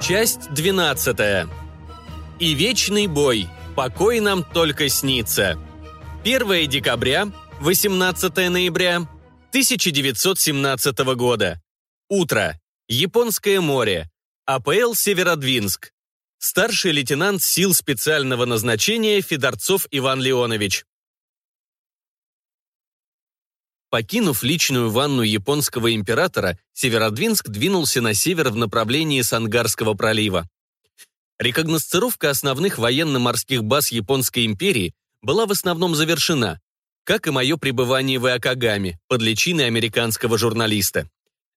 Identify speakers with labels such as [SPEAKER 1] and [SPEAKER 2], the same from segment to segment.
[SPEAKER 1] Часть 12. И вечный бой. Покой нам только снится. 1 декабря, 18 ноября 1917 года. Утро. Японское море. АПЛ Северодвинск. Старший лейтенант сил специального назначения Федорцов Иван Леонович. Покинув личную ванну японского императора, Северодвинск двинулся на север в направлении Сангарского пролива. Рекогносцировка основных военно-морских баз Японской империи была в основном завершена, как и мое пребывание в Иокагаме, под личиной американского журналиста.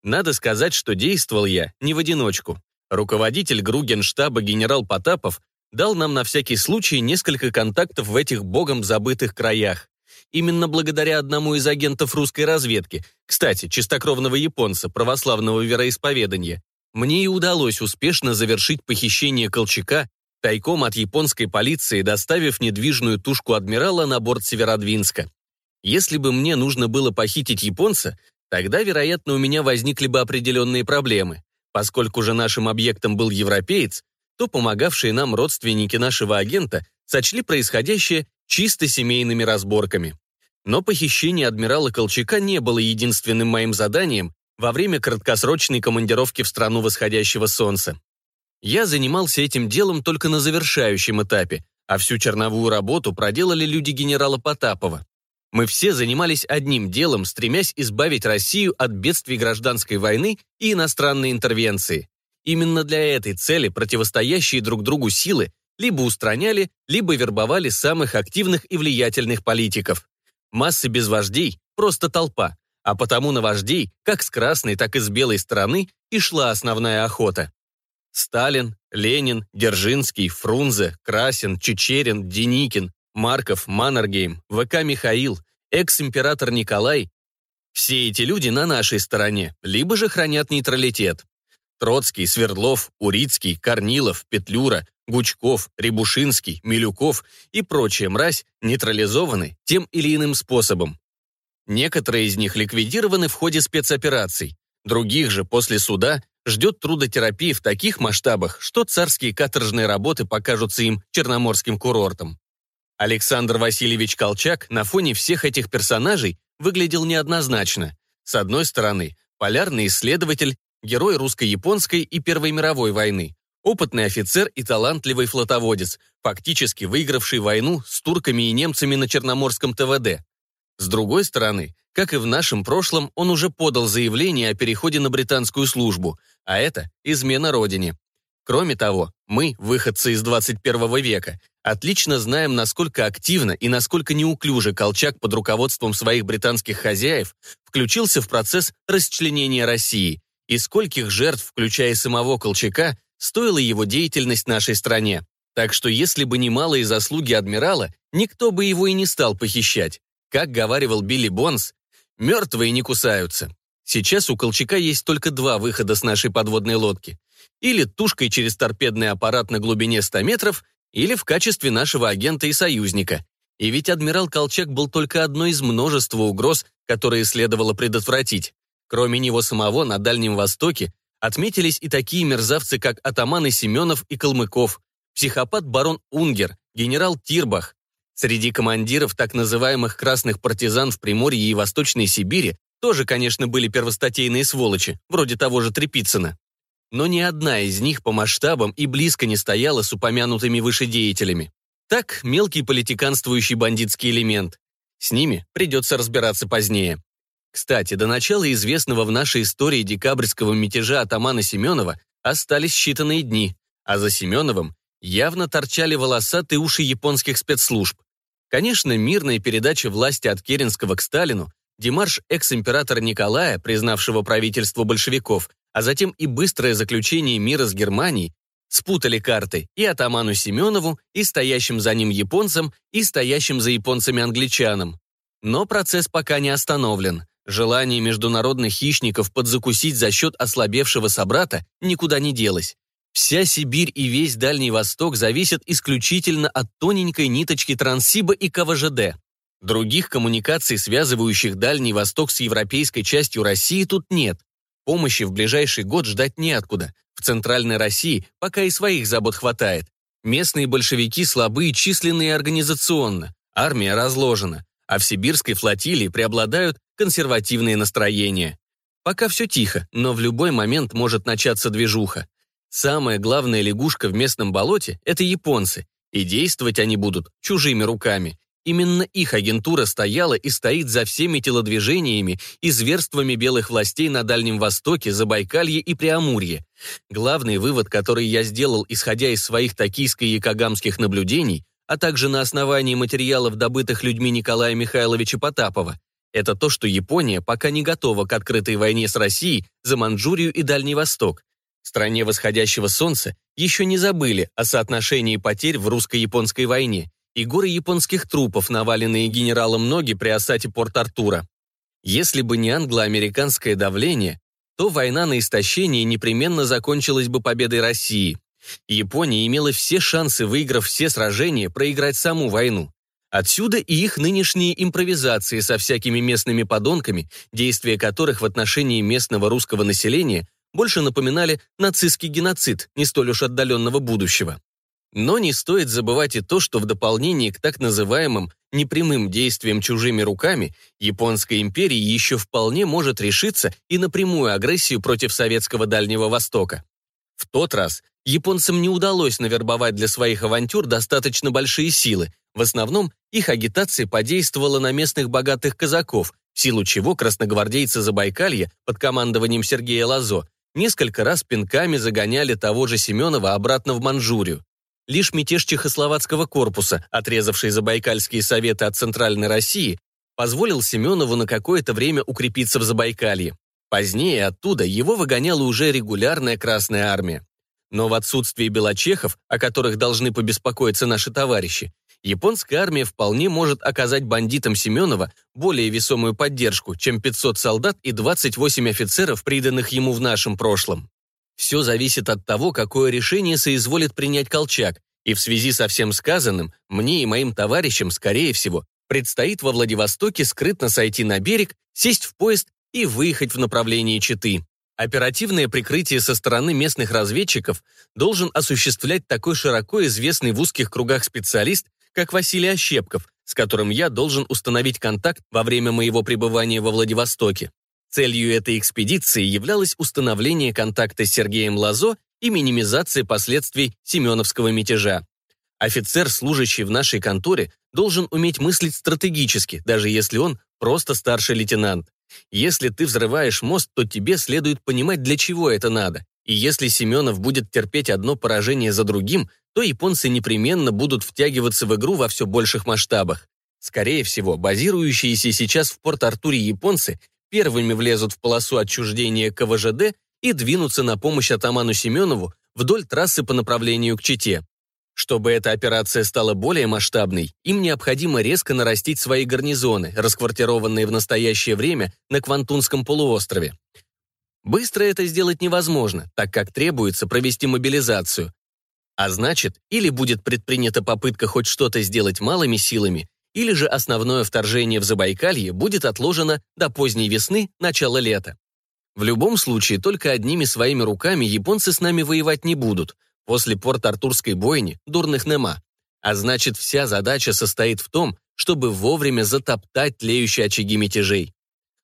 [SPEAKER 1] Надо сказать, что действовал я не в одиночку. Руководитель Гругенштаба генерал Потапов дал нам на всякий случай несколько контактов в этих богом забытых краях. Именно благодаря одному из агентов русской разведки, кстати, чистокровного японца, православного вероисповедания, мне и удалось успешно завершить похищение Колчака тайком от японской полиции, доставив недвижную тушку адмирала на борт Северодвинска. Если бы мне нужно было похитить японца, тогда, вероятно, у меня возникли бы определенные проблемы. Поскольку же нашим объектом был европеец, то помогавшие нам родственники нашего агента сочли происходящее чисто семейными разборками. Но похищение адмирала Колчака не было единственным моим заданием во время краткосрочной командировки в страну восходящего солнца. Я занимался этим делом только на завершающем этапе, а всю черновую работу проделали люди генерала Потапова. Мы все занимались одним делом, стремясь избавить Россию от бедствий гражданской войны и иностранной интервенции. Именно для этой цели противостоящие друг другу силы либо устраняли, либо вербовали самых активных и влиятельных политиков. Массы без вождей – просто толпа, а потому на вождей, как с красной, так и с белой стороны, и шла основная охота. Сталин, Ленин, Держинский, Фрунзе, Красин, Чечерин, Деникин, Марков, Маннергейм, ВК Михаил, экс-император Николай – все эти люди на нашей стороне, либо же хранят нейтралитет. Троцкий, Свердлов, Урицкий, Корнилов, Петлюра, Гучков, Рябушинский, Милюков и прочая мразь нейтрализованы тем или иным способом. Некоторые из них ликвидированы в ходе спецопераций, других же после суда ждет трудотерапии в таких масштабах, что царские каторжные работы покажутся им черноморским курортом. Александр Васильевич Колчак на фоне всех этих персонажей выглядел неоднозначно. С одной стороны, полярный исследователь, герой русско-японской и Первой мировой войны, опытный офицер и талантливый флотоводец, фактически выигравший войну с турками и немцами на Черноморском ТВД. С другой стороны, как и в нашем прошлом, он уже подал заявление о переходе на британскую службу, а это измена родине. Кроме того, мы, выходцы из 21 века, отлично знаем, насколько активно и насколько неуклюже Колчак под руководством своих британских хозяев включился в процесс расчленения России и скольких жертв, включая самого Колчака, стоила его деятельность нашей стране. Так что если бы не малые заслуги адмирала, никто бы его и не стал похищать. Как говаривал Билли Бонс, мертвые не кусаются. Сейчас у Колчака есть только два выхода с нашей подводной лодки. Или тушкой через торпедный аппарат на глубине 100 метров, или в качестве нашего агента и союзника. И ведь адмирал Колчак был только одной из множества угроз, которые следовало предотвратить. Кроме него самого на Дальнем Востоке Отметились и такие мерзавцы, как атаманы Семенов и Калмыков, психопат барон Унгер, генерал Тирбах. Среди командиров так называемых красных партизан в Приморье и Восточной Сибири тоже, конечно, были первостатейные сволочи, вроде того же Трепицына. Но ни одна из них по масштабам и близко не стояла с упомянутыми выше деятелями. Так, мелкий политиканствующий бандитский элемент. С ними придется разбираться позднее. Кстати, до начала известного в нашей истории декабрьского мятежа атамана Семенова остались считанные дни, а за Семеновым явно торчали волосатые уши японских спецслужб. Конечно, мирная передача власти от Керенского к Сталину, демарш экс-императора Николая, признавшего правительство большевиков, а затем и быстрое заключение мира с Германией, спутали карты и атаману Семенову, и стоящим за ним японцам, и стоящим за японцами англичанам. Но процесс пока не остановлен. Желание международных хищников подзакусить за счет ослабевшего собрата никуда не делось. Вся Сибирь и весь Дальний Восток зависят исключительно от тоненькой ниточки Транссиба и КВЖД. Других коммуникаций, связывающих Дальний Восток с европейской частью России, тут нет. Помощи в ближайший год ждать неоткуда. В Центральной России пока и своих забот хватает. Местные большевики слабые численно и организационно. Армия разложена. А в сибирской флотилии преобладают консервативные настроения. Пока все тихо, но в любой момент может начаться движуха. Самая главная лягушка в местном болоте – это японцы, и действовать они будут чужими руками. Именно их агентура стояла и стоит за всеми телодвижениями и зверствами белых властей на Дальнем Востоке, Забайкалье и Преамурье. Главный вывод, который я сделал, исходя из своих токийско- и кагамских наблюдений, а также на основании материалов, добытых людьми Николая Михайловича Потапова, это то, что Япония пока не готова к открытой войне с Россией за Манчжурию и Дальний Восток. В стране восходящего солнца еще не забыли о соотношении потерь в русско-японской войне и горы японских трупов, наваленные генералом Ноги при осаде Порт-Артура. Если бы не англо-американское давление, то война на истощение непременно закончилась бы победой России. Япония имела все шансы, выиграв все сражения, проиграть саму войну. Отсюда и их нынешние импровизации со всякими местными подонками, действия которых в отношении местного русского населения больше напоминали нацистский геноцид не столь уж отдаленного будущего. Но не стоит забывать и то, что в дополнение к так называемым непрямым действиям чужими руками, Японская империя еще вполне может решиться и на прямую агрессию против Советского Дальнего Востока. В тот раз японцам не удалось навербовать для своих авантюр достаточно большие силы, в основном их агитация подействовала на местных богатых казаков, в силу чего красногвардейцы Забайкалья под командованием Сергея Лазо несколько раз пинками загоняли того же Семенова обратно в Манчжурию. Лишь мятеж Чехословацкого корпуса, отрезавший Забайкальские советы от Центральной России, позволил Семенову на какое-то время укрепиться в Забайкалье. Позднее оттуда его выгоняла уже регулярная Красная Армия. Но в отсутствии белочехов, о которых должны побеспокоиться наши товарищи, японская армия вполне может оказать бандитам Семенова более весомую поддержку, чем 500 солдат и 28 офицеров, приданных ему в нашем прошлом. Все зависит от того, какое решение соизволит принять Колчак, и в связи со всем сказанным, мне и моим товарищам, скорее всего, предстоит во Владивостоке скрытно сойти на берег, сесть в поезд и выехать в направлении Читы. Оперативное прикрытие со стороны местных разведчиков должен осуществлять такой широко известный в узких кругах специалист, как Василий Ощепков, с которым я должен установить контакт во время моего пребывания во Владивостоке. Целью этой экспедиции являлось установление контакта с Сергеем Лазо и минимизация последствий Семеновского мятежа. Офицер, служащий в нашей конторе, должен уметь мыслить стратегически, даже если он просто старший лейтенант. Если ты взрываешь мост, то тебе следует понимать, для чего это надо. И если Семенов будет терпеть одно поражение за другим, то японцы непременно будут втягиваться в игру во все больших масштабах. Скорее всего, базирующиеся сейчас в Порт-Артуре японцы первыми влезут в полосу отчуждения КВЖД и двинутся на помощь атаману Семенову вдоль трассы по направлению к Чите. Чтобы эта операция стала более масштабной, им необходимо резко нарастить свои гарнизоны, расквартированные в настоящее время на Квантунском полуострове. Быстро это сделать невозможно, так как требуется провести мобилизацию. А значит, или будет предпринята попытка хоть что-то сделать малыми силами, или же основное вторжение в Забайкалье будет отложено до поздней весны, начала лета. В любом случае, только одними своими руками японцы с нами воевать не будут. После Порт-Артурской бойни дурных нема. А значит, вся задача состоит в том, чтобы вовремя затоптать тлеющие очаги мятежей.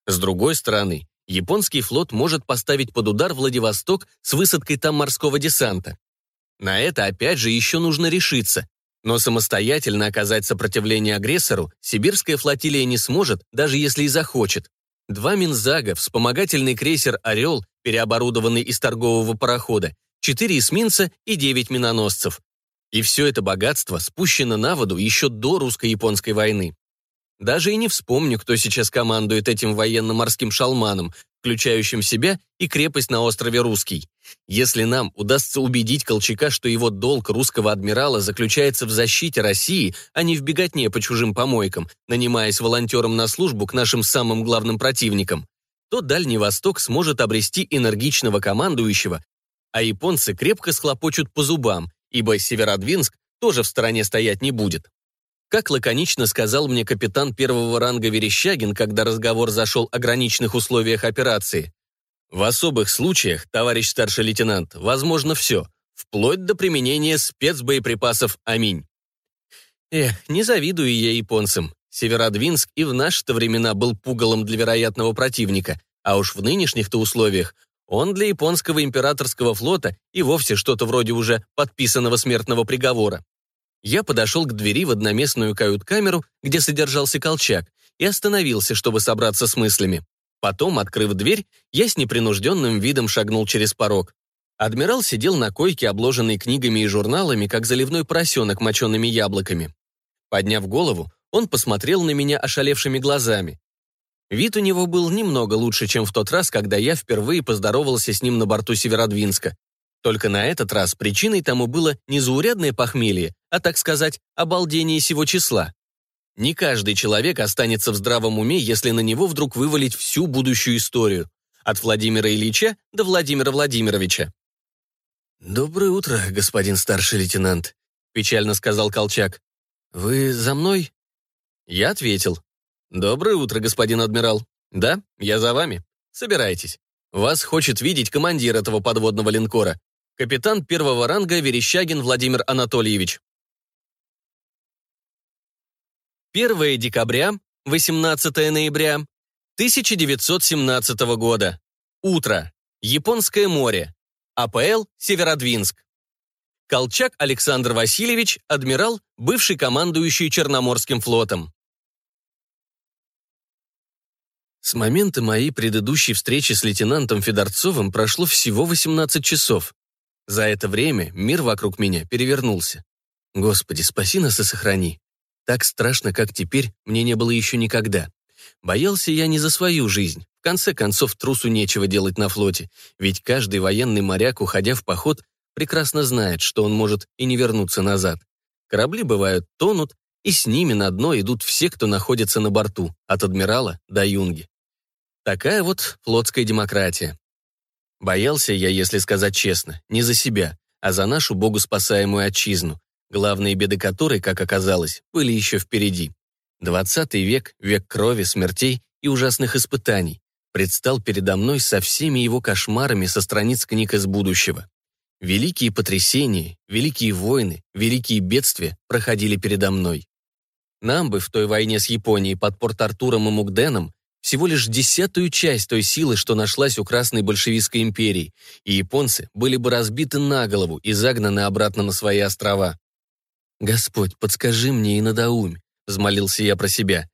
[SPEAKER 1] С другой стороны, японский флот может поставить под удар Владивосток с высадкой там морского десанта. На это опять же еще нужно решиться, но самостоятельно оказать сопротивление агрессору сибирская флотилия не сможет, даже если и захочет. Два Минзага, вспомогательный крейсер «Орел», переоборудованный из торгового парохода, четыре эсминца и девять миноносцев. И все это богатство спущено на воду еще до русско-японской войны. Даже и не вспомню, кто сейчас командует этим военно-морским шалманом, включающим себя и крепость на острове Русский. Если нам удастся убедить Колчака, что его долг русского адмирала заключается в защите России, а не в беготне по чужим помойкам, нанимаясь волонтером на службу к нашим самым главным противникам, то Дальний Восток сможет обрести энергичного командующего, а японцы крепко схлопочут по зубам, ибо Северодвинск тоже в стороне стоять не будет. Как лаконично сказал мне капитан первого ранга Верещагин, когда разговор зашел о граничных условиях операции. В особых случаях, товарищ старший лейтенант, возможно все, вплоть до применения спецбоеприпасов «Аминь». Эх, не завидую я японцам. Северодвинск и в наши-то времена был пугалом для вероятного противника, а уж в нынешних-то условиях он для японского императорского флота и вовсе что-то вроде уже подписанного смертного приговора. Я подошел к двери в одноместную кают-камеру, где содержался колчак, и остановился, чтобы собраться с мыслями. Потом, открыв дверь, я с непринужденным видом шагнул через порог. Адмирал сидел на койке, обложенной книгами и журналами, как заливной поросенок мочеными яблоками. Подняв голову, он посмотрел на меня ошалевшими глазами. Вид у него был немного лучше, чем в тот раз, когда я впервые поздоровался с ним на борту Северодвинска. Только на этот раз причиной тому было не заурядное похмелье, а, так сказать, обалдение сего числа. Не каждый человек останется в здравом уме, если на него вдруг вывалить всю будущую историю. От Владимира Ильича до Владимира Владимировича. «Доброе утро, господин старший лейтенант», — печально сказал Колчак. «Вы за мной?» Я ответил. «Доброе утро, господин адмирал. Да, я за вами. Собирайтесь. Вас хочет видеть командир этого подводного линкора, капитан первого ранга Верещагин Владимир Анатольевич». 1 декабря, 18 ноября 1917 года. Утро. Японское море. АПЛ Северодвинск. Колчак Александр Васильевич, адмирал, бывший командующий Черноморским флотом. С момента моей предыдущей встречи с лейтенантом Федорцовым прошло всего 18 часов. За это время мир вокруг меня перевернулся. Господи, спаси нас и сохрани. Так страшно, как теперь, мне не было еще никогда. Боялся я не за свою жизнь. В конце концов, трусу нечего делать на флоте, ведь каждый военный моряк, уходя в поход, прекрасно знает, что он может и не вернуться назад. Корабли, бывают, тонут, и с ними на дно идут все, кто находится на борту, от адмирала до юнги. Такая вот флотская демократия. Боялся я, если сказать честно, не за себя, а за нашу богоспасаемую отчизну, главные беды которой, как оказалось, были еще впереди. Двадцатый век, век крови, смертей и ужасных испытаний, предстал передо мной со всеми его кошмарами со страниц книг из будущего. Великие потрясения, великие войны, великие бедствия проходили передо мной. Нам бы в той войне с Японией под Порт-Артуром и Мукденом всего лишь десятую часть той силы, что нашлась у Красной большевистской империи, и японцы были бы разбиты на голову и загнаны обратно на свои острова. «Господь, подскажи мне и надоумь», — взмолился я про себя.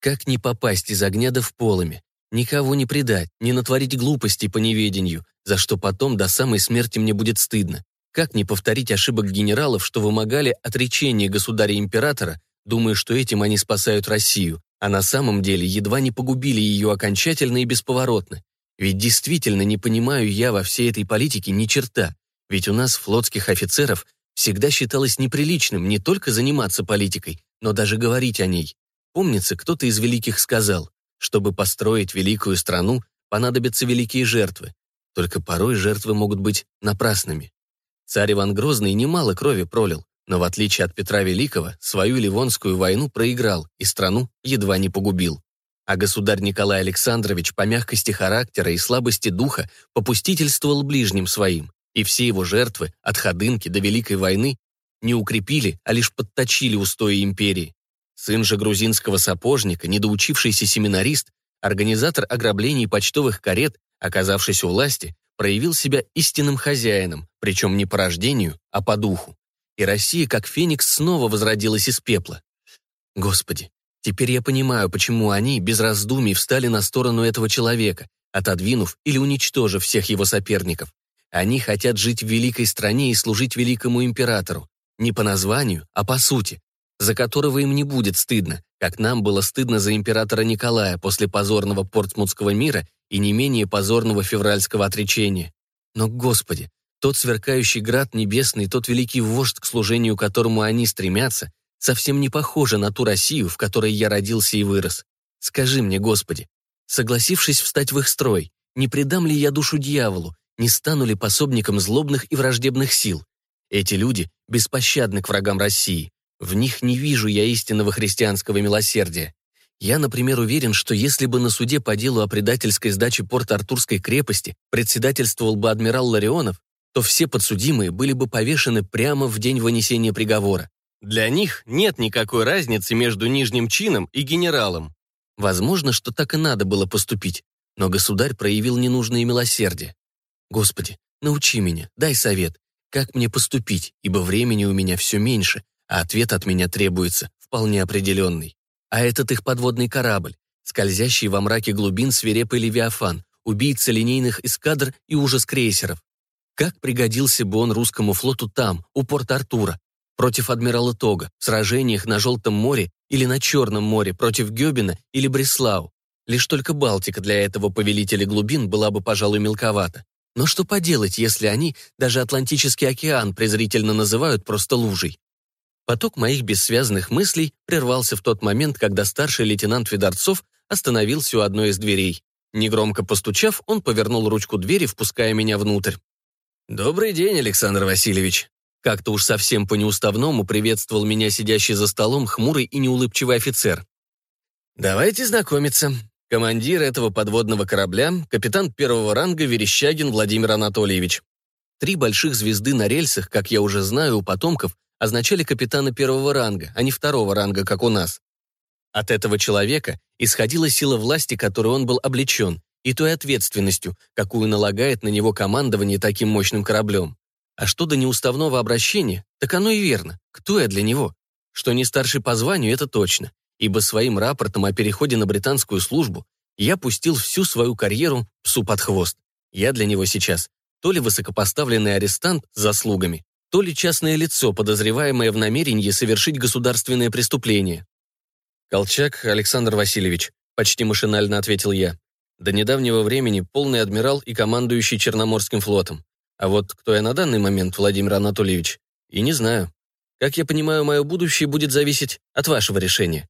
[SPEAKER 1] «Как не попасть из огня да в полыми? Никого не предать, не натворить глупостей по неведению, за что потом до самой смерти мне будет стыдно. Как не повторить ошибок генералов, что вымогали отречение государя-императора, думая, что этим они спасают Россию, а на самом деле едва не погубили ее окончательно и бесповоротно. Ведь действительно не понимаю я во всей этой политике ни черта. Ведь у нас, флотских офицеров, всегда считалось неприличным не только заниматься политикой, но даже говорить о ней. Помнится, кто-то из великих сказал, чтобы построить великую страну, понадобятся великие жертвы. Только порой жертвы могут быть напрасными. Царь Иван Грозный немало крови пролил, но в отличие от Петра Великого, свою Ливонскую войну проиграл и страну едва не погубил. А государь Николай Александрович по мягкости характера и слабости духа попустительствовал ближним своим, и все его жертвы, от Ходынки до Великой войны, не укрепили, а лишь подточили устои империи. Сын же грузинского сапожника, недоучившийся семинарист, организатор ограблений почтовых карет, оказавшись у власти, проявил себя истинным хозяином, причем не по рождению, а по духу и Россия, как феникс, снова возродилась из пепла. Господи, теперь я понимаю, почему они без раздумий встали на сторону этого человека, отодвинув или уничтожив всех его соперников. Они хотят жить в великой стране и служить великому императору. Не по названию, а по сути, за которого им не будет стыдно, как нам было стыдно за императора Николая после позорного портсмутского мира и не менее позорного февральского отречения. Но, Господи, тот сверкающий град небесный, тот великий вождь, к служению которому они стремятся, совсем не похожи на ту Россию, в которой я родился и вырос. Скажи мне, Господи, согласившись встать в их строй, не предам ли я душу дьяволу, не стану ли пособником злобных и враждебных сил? Эти люди беспощадны к врагам России. В них не вижу я истинного христианского милосердия. Я, например, уверен, что если бы на суде по делу о предательской сдаче порт Артурской крепости председательствовал бы адмирал Ларионов, то все подсудимые были бы повешены прямо в день вынесения приговора. Для них нет никакой разницы между нижним чином и генералом. Возможно, что так и надо было поступить, но государь проявил ненужное милосердие. Господи, научи меня, дай совет, как мне поступить, ибо времени у меня все меньше, а ответ от меня требуется, вполне определенный. А этот их подводный корабль, скользящий во мраке глубин свирепый Левиафан, убийца линейных эскадр и ужас крейсеров. Как пригодился бы он русскому флоту там, у порта Артура, против адмирала Тога, в сражениях на Желтом море или на Черном море против Гёбина или Бреслау. Лишь только Балтика для этого повелителя глубин была бы, пожалуй, мелковата. Но что поделать, если они даже Атлантический океан презрительно называют просто лужей? Поток моих бессвязных мыслей прервался в тот момент, когда старший лейтенант Федорцов остановился у одной из дверей. Негромко постучав, он повернул ручку двери, впуская меня внутрь. «Добрый день, Александр Васильевич», как-то уж совсем по-неуставному приветствовал меня сидящий за столом хмурый и неулыбчивый офицер. «Давайте знакомиться. Командир этого подводного корабля, капитан первого ранга Верещагин Владимир Анатольевич. Три больших звезды на рельсах, как я уже знаю у потомков, означали капитана первого ранга, а не второго ранга, как у нас. От этого человека исходила сила власти, которой он был облечен, и той ответственностью, какую налагает на него командование таким мощным кораблем. А что до неуставного обращения, так оно и верно. Кто я для него? Что не старший по званию, это точно. Ибо своим рапортом о переходе на британскую службу я пустил всю свою карьеру псу под хвост. Я для него сейчас то ли высокопоставленный арестант с заслугами, то ли частное лицо, подозреваемое в намерении совершить государственное преступление. «Колчак Александр Васильевич», — почти машинально ответил я. «До недавнего времени полный адмирал и командующий Черноморским флотом. А вот кто я на данный момент, Владимир Анатольевич, и не знаю. Как я понимаю, мое будущее будет зависеть от вашего решения».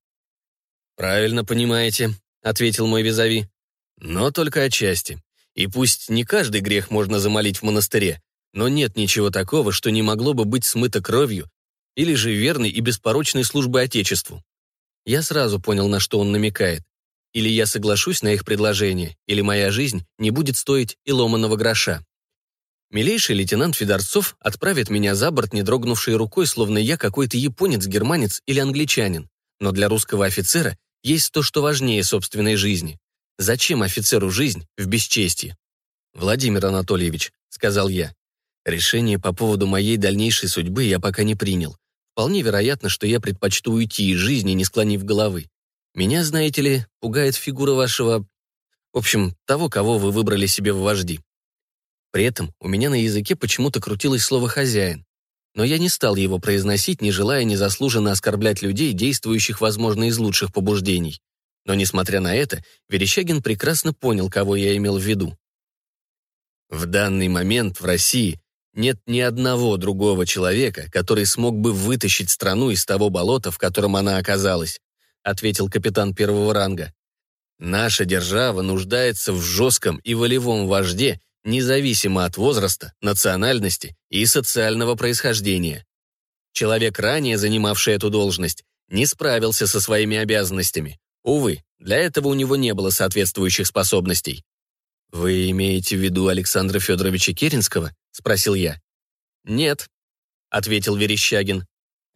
[SPEAKER 1] «Правильно понимаете», — ответил мой визави. «Но только отчасти. И пусть не каждый грех можно замолить в монастыре, но нет ничего такого, что не могло бы быть смыто кровью или же верной и беспорочной службой Отечеству. Я сразу понял, на что он намекает. Или я соглашусь на их предложение, или моя жизнь не будет стоить и ломаного гроша. Милейший лейтенант Федорцов отправит меня за борт, не дрогнувшей рукой, словно я какой-то японец, германец или англичанин. Но для русского офицера есть то, что важнее собственной жизни. Зачем офицеру жизнь в бесчестии? «Владимир Анатольевич», — сказал я, — «решение по поводу моей дальнейшей судьбы я пока не принял. Вполне вероятно, что я предпочту уйти из жизни, не склонив головы. Меня, знаете ли, пугает фигура вашего... В общем, того, кого вы выбрали себе в вожди. При этом у меня на языке почему-то крутилось слово «хозяин». Но я не стал его произносить, не желая незаслуженно оскорблять людей, действующих, возможно, из лучших побуждений. Но, несмотря на это, Верещагин прекрасно понял, кого я имел в виду. В данный момент в России нет ни одного другого человека, который смог бы вытащить страну из того болота, в котором она оказалась, ответил капитан первого ранга. Наша держава нуждается в жестком и волевом вожде, независимо от возраста, национальности и социального происхождения. Человек, ранее занимавший эту должность, не справился со своими обязанностями. Увы, для этого у него не было соответствующих способностей. «Вы имеете в виду Александра Федоровича Керенского?» — спросил я. «Нет», — ответил Верещагин.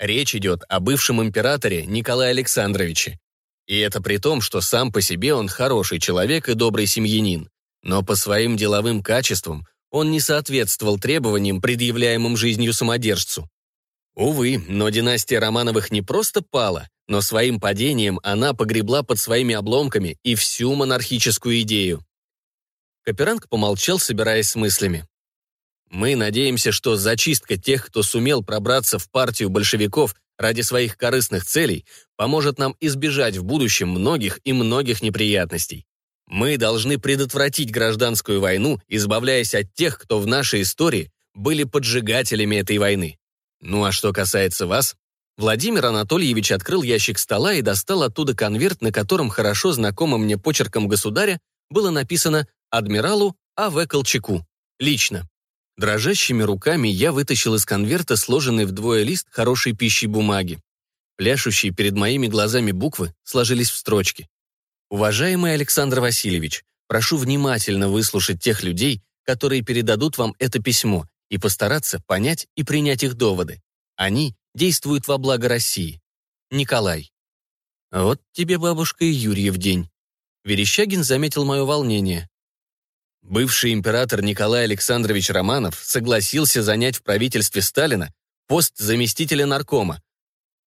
[SPEAKER 1] «Речь идет о бывшем императоре Николае Александровиче. И это при том, что сам по себе он хороший человек и добрый семьянин. Но по своим деловым качествам он не соответствовал требованиям, предъявляемым жизнью самодержцу. Увы, но династия Романовых не просто пала, но своим падением она погребла под своими обломками и всю монархическую идею. Каперанг помолчал, собираясь с мыслями. «Мы надеемся, что зачистка тех, кто сумел пробраться в партию большевиков ради своих корыстных целей, поможет нам избежать в будущем многих и многих неприятностей. Мы должны предотвратить гражданскую войну, избавляясь от тех, кто в нашей истории были поджигателями этой войны. Ну а что касается вас, Владимир Анатольевич открыл ящик стола и достал оттуда конверт, на котором хорошо знакомым мне почерком государя было написано «Адмиралу А.В. Колчаку». Лично. Дрожащими руками я вытащил из конверта сложенный вдвое лист хорошей пищей бумаги. Пляшущие перед моими глазами буквы сложились в строчки. «Уважаемый Александр Васильевич, прошу внимательно выслушать тех людей, которые передадут вам это письмо, и постараться понять и принять их доводы. Они действуют во благо России. Николай». «Вот тебе, бабушка, и Юрьев день». Верещагин заметил мое волнение. Бывший император Николай Александрович Романов согласился занять в правительстве Сталина пост заместителя наркома.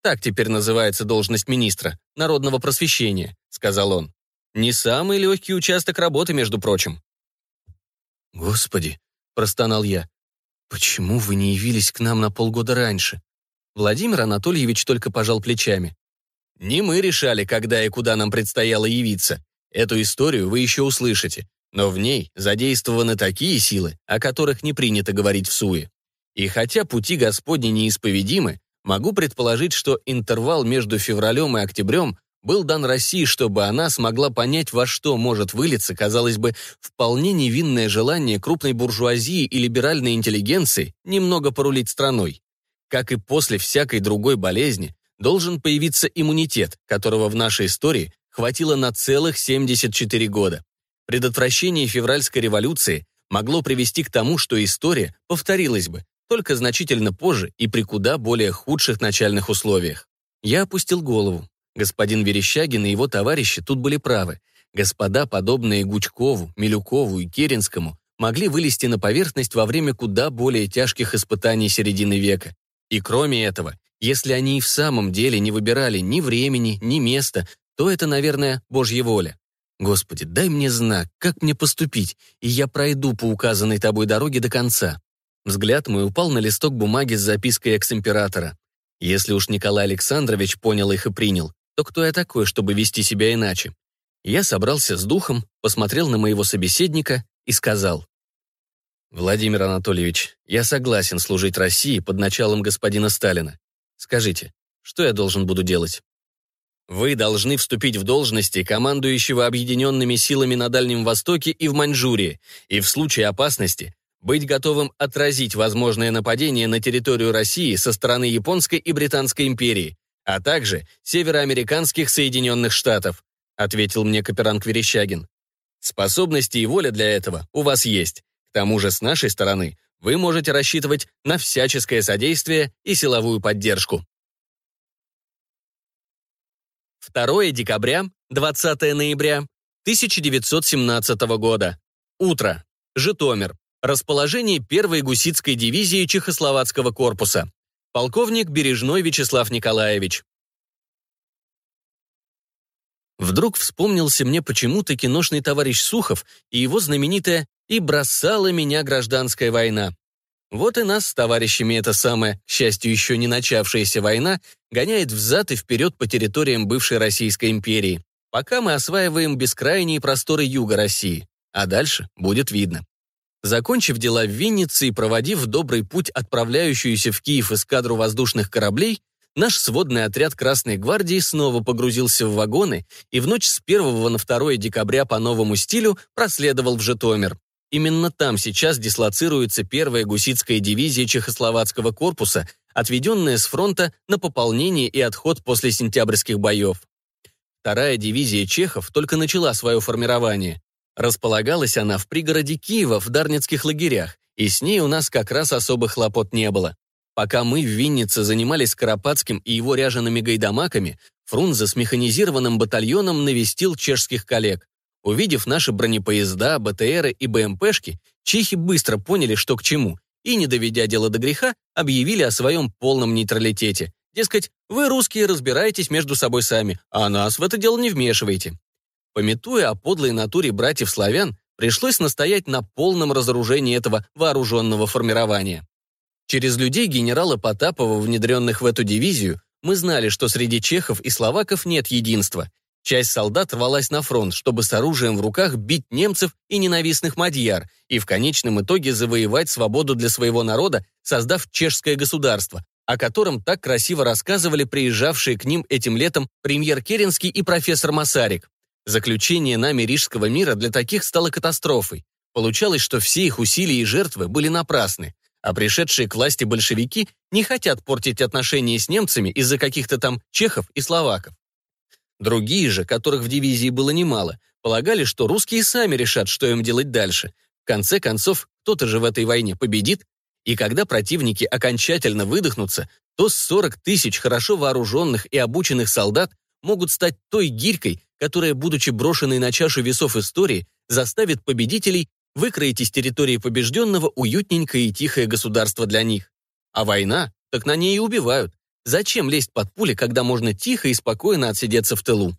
[SPEAKER 1] Так теперь называется должность министра народного просвещения, сказал он. Не самый легкий участок работы, между прочим. Господи, простонал я, почему вы не явились к нам на полгода раньше? Владимир Анатольевич только пожал плечами. Не мы решали, когда и куда нам предстояло явиться. Эту историю вы еще услышите но в ней задействованы такие силы, о которых не принято говорить в суе. И хотя пути Господни неисповедимы, могу предположить, что интервал между февралем и октябрем был дан России, чтобы она смогла понять, во что может вылиться, казалось бы, вполне невинное желание крупной буржуазии и либеральной интеллигенции немного порулить страной. Как и после всякой другой болезни, должен появиться иммунитет, которого в нашей истории хватило на целых 74 года. Предотвращение февральской революции могло привести к тому, что история повторилась бы, только значительно позже и при куда более худших начальных условиях. Я опустил голову. Господин Верещагин и его товарищи тут были правы. Господа, подобные Гучкову, Милюкову и Керенскому, могли вылезти на поверхность во время куда более тяжких испытаний середины века. И кроме этого, если они и в самом деле не выбирали ни времени, ни места, то это, наверное, Божья воля. Господи, дай мне знак, как мне поступить, и я пройду по указанной тобой дороге до конца. Взгляд мой упал на листок бумаги с запиской экс-императора. Если уж Николай Александрович понял их и принял, то кто я такой, чтобы вести себя иначе? Я собрался с духом, посмотрел на моего собеседника и сказал. «Владимир Анатольевич, я согласен служить России под началом господина Сталина. Скажите, что я должен буду делать?» Вы должны вступить в должности командующего объединенными силами на Дальнем Востоке и в Маньчжурии, и в случае опасности быть готовым отразить возможное нападение на территорию России со стороны Японской и Британской империи, а также североамериканских Соединенных Штатов, ответил мне Каперанг Верещагин. Способности и воля для этого у вас есть. К тому же с нашей стороны вы можете рассчитывать на всяческое содействие и силовую поддержку. 2 декабря, 20 ноября 1917 года. Утро. Житомир. Расположение первой гусицкой дивизии Чехословацкого корпуса. Полковник Бережной Вячеслав Николаевич. Вдруг вспомнился мне почему-то киношный товарищ Сухов и его знаменитая «И бросала меня гражданская война». Вот и нас с товарищами эта самая, к счастью, еще не начавшаяся война гоняет взад и вперед по территориям бывшей Российской империи, пока мы осваиваем бескрайние просторы юга России, а дальше будет видно. Закончив дела в Виннице и проводив добрый путь отправляющуюся в Киев эскадру воздушных кораблей, наш сводный отряд Красной гвардии снова погрузился в вагоны и в ночь с 1 на 2 декабря по новому стилю проследовал в Житомир. Именно там сейчас дислоцируется первая гусицкая дивизия Чехословацкого корпуса, отведенная с фронта на пополнение и отход после сентябрьских боев. Вторая дивизия чехов только начала свое формирование. Располагалась она в пригороде Киева в Дарницких лагерях, и с ней у нас как раз особых хлопот не было. Пока мы в Виннице занимались Скоропадским и его ряжеными гайдамаками, Фрунзе с механизированным батальоном навестил чешских коллег. Увидев наши бронепоезда, БТРы и БМПшки, чехи быстро поняли, что к чему, и, не доведя дело до греха, объявили о своем полном нейтралитете. Дескать, вы, русские, разбираетесь между собой сами, а нас в это дело не вмешиваете. Пометуя о подлой натуре братьев-славян, пришлось настоять на полном разоружении этого вооруженного формирования. Через людей генерала Потапова, внедренных в эту дивизию, мы знали, что среди чехов и словаков нет единства, Часть солдат рвалась на фронт, чтобы с оружием в руках бить немцев и ненавистных мадьяр и в конечном итоге завоевать свободу для своего народа, создав чешское государство, о котором так красиво рассказывали приезжавшие к ним этим летом премьер Керенский и профессор Масарик. Заключение нами Рижского мира для таких стало катастрофой. Получалось, что все их усилия и жертвы были напрасны. А пришедшие к власти большевики не хотят портить отношения с немцами из-за каких-то там чехов и словаков. Другие же, которых в дивизии было немало, полагали, что русские сами решат, что им делать дальше. В конце концов, кто-то же в этой войне победит, и когда противники окончательно выдохнутся, то 40 тысяч хорошо вооруженных и обученных солдат могут стать той гирькой, которая, будучи брошенной на чашу весов истории, заставит победителей выкроить из территории побежденного уютненькое и тихое государство для них. А война, так на ней и убивают. Зачем лезть под пули, когда можно тихо и спокойно отсидеться в тылу?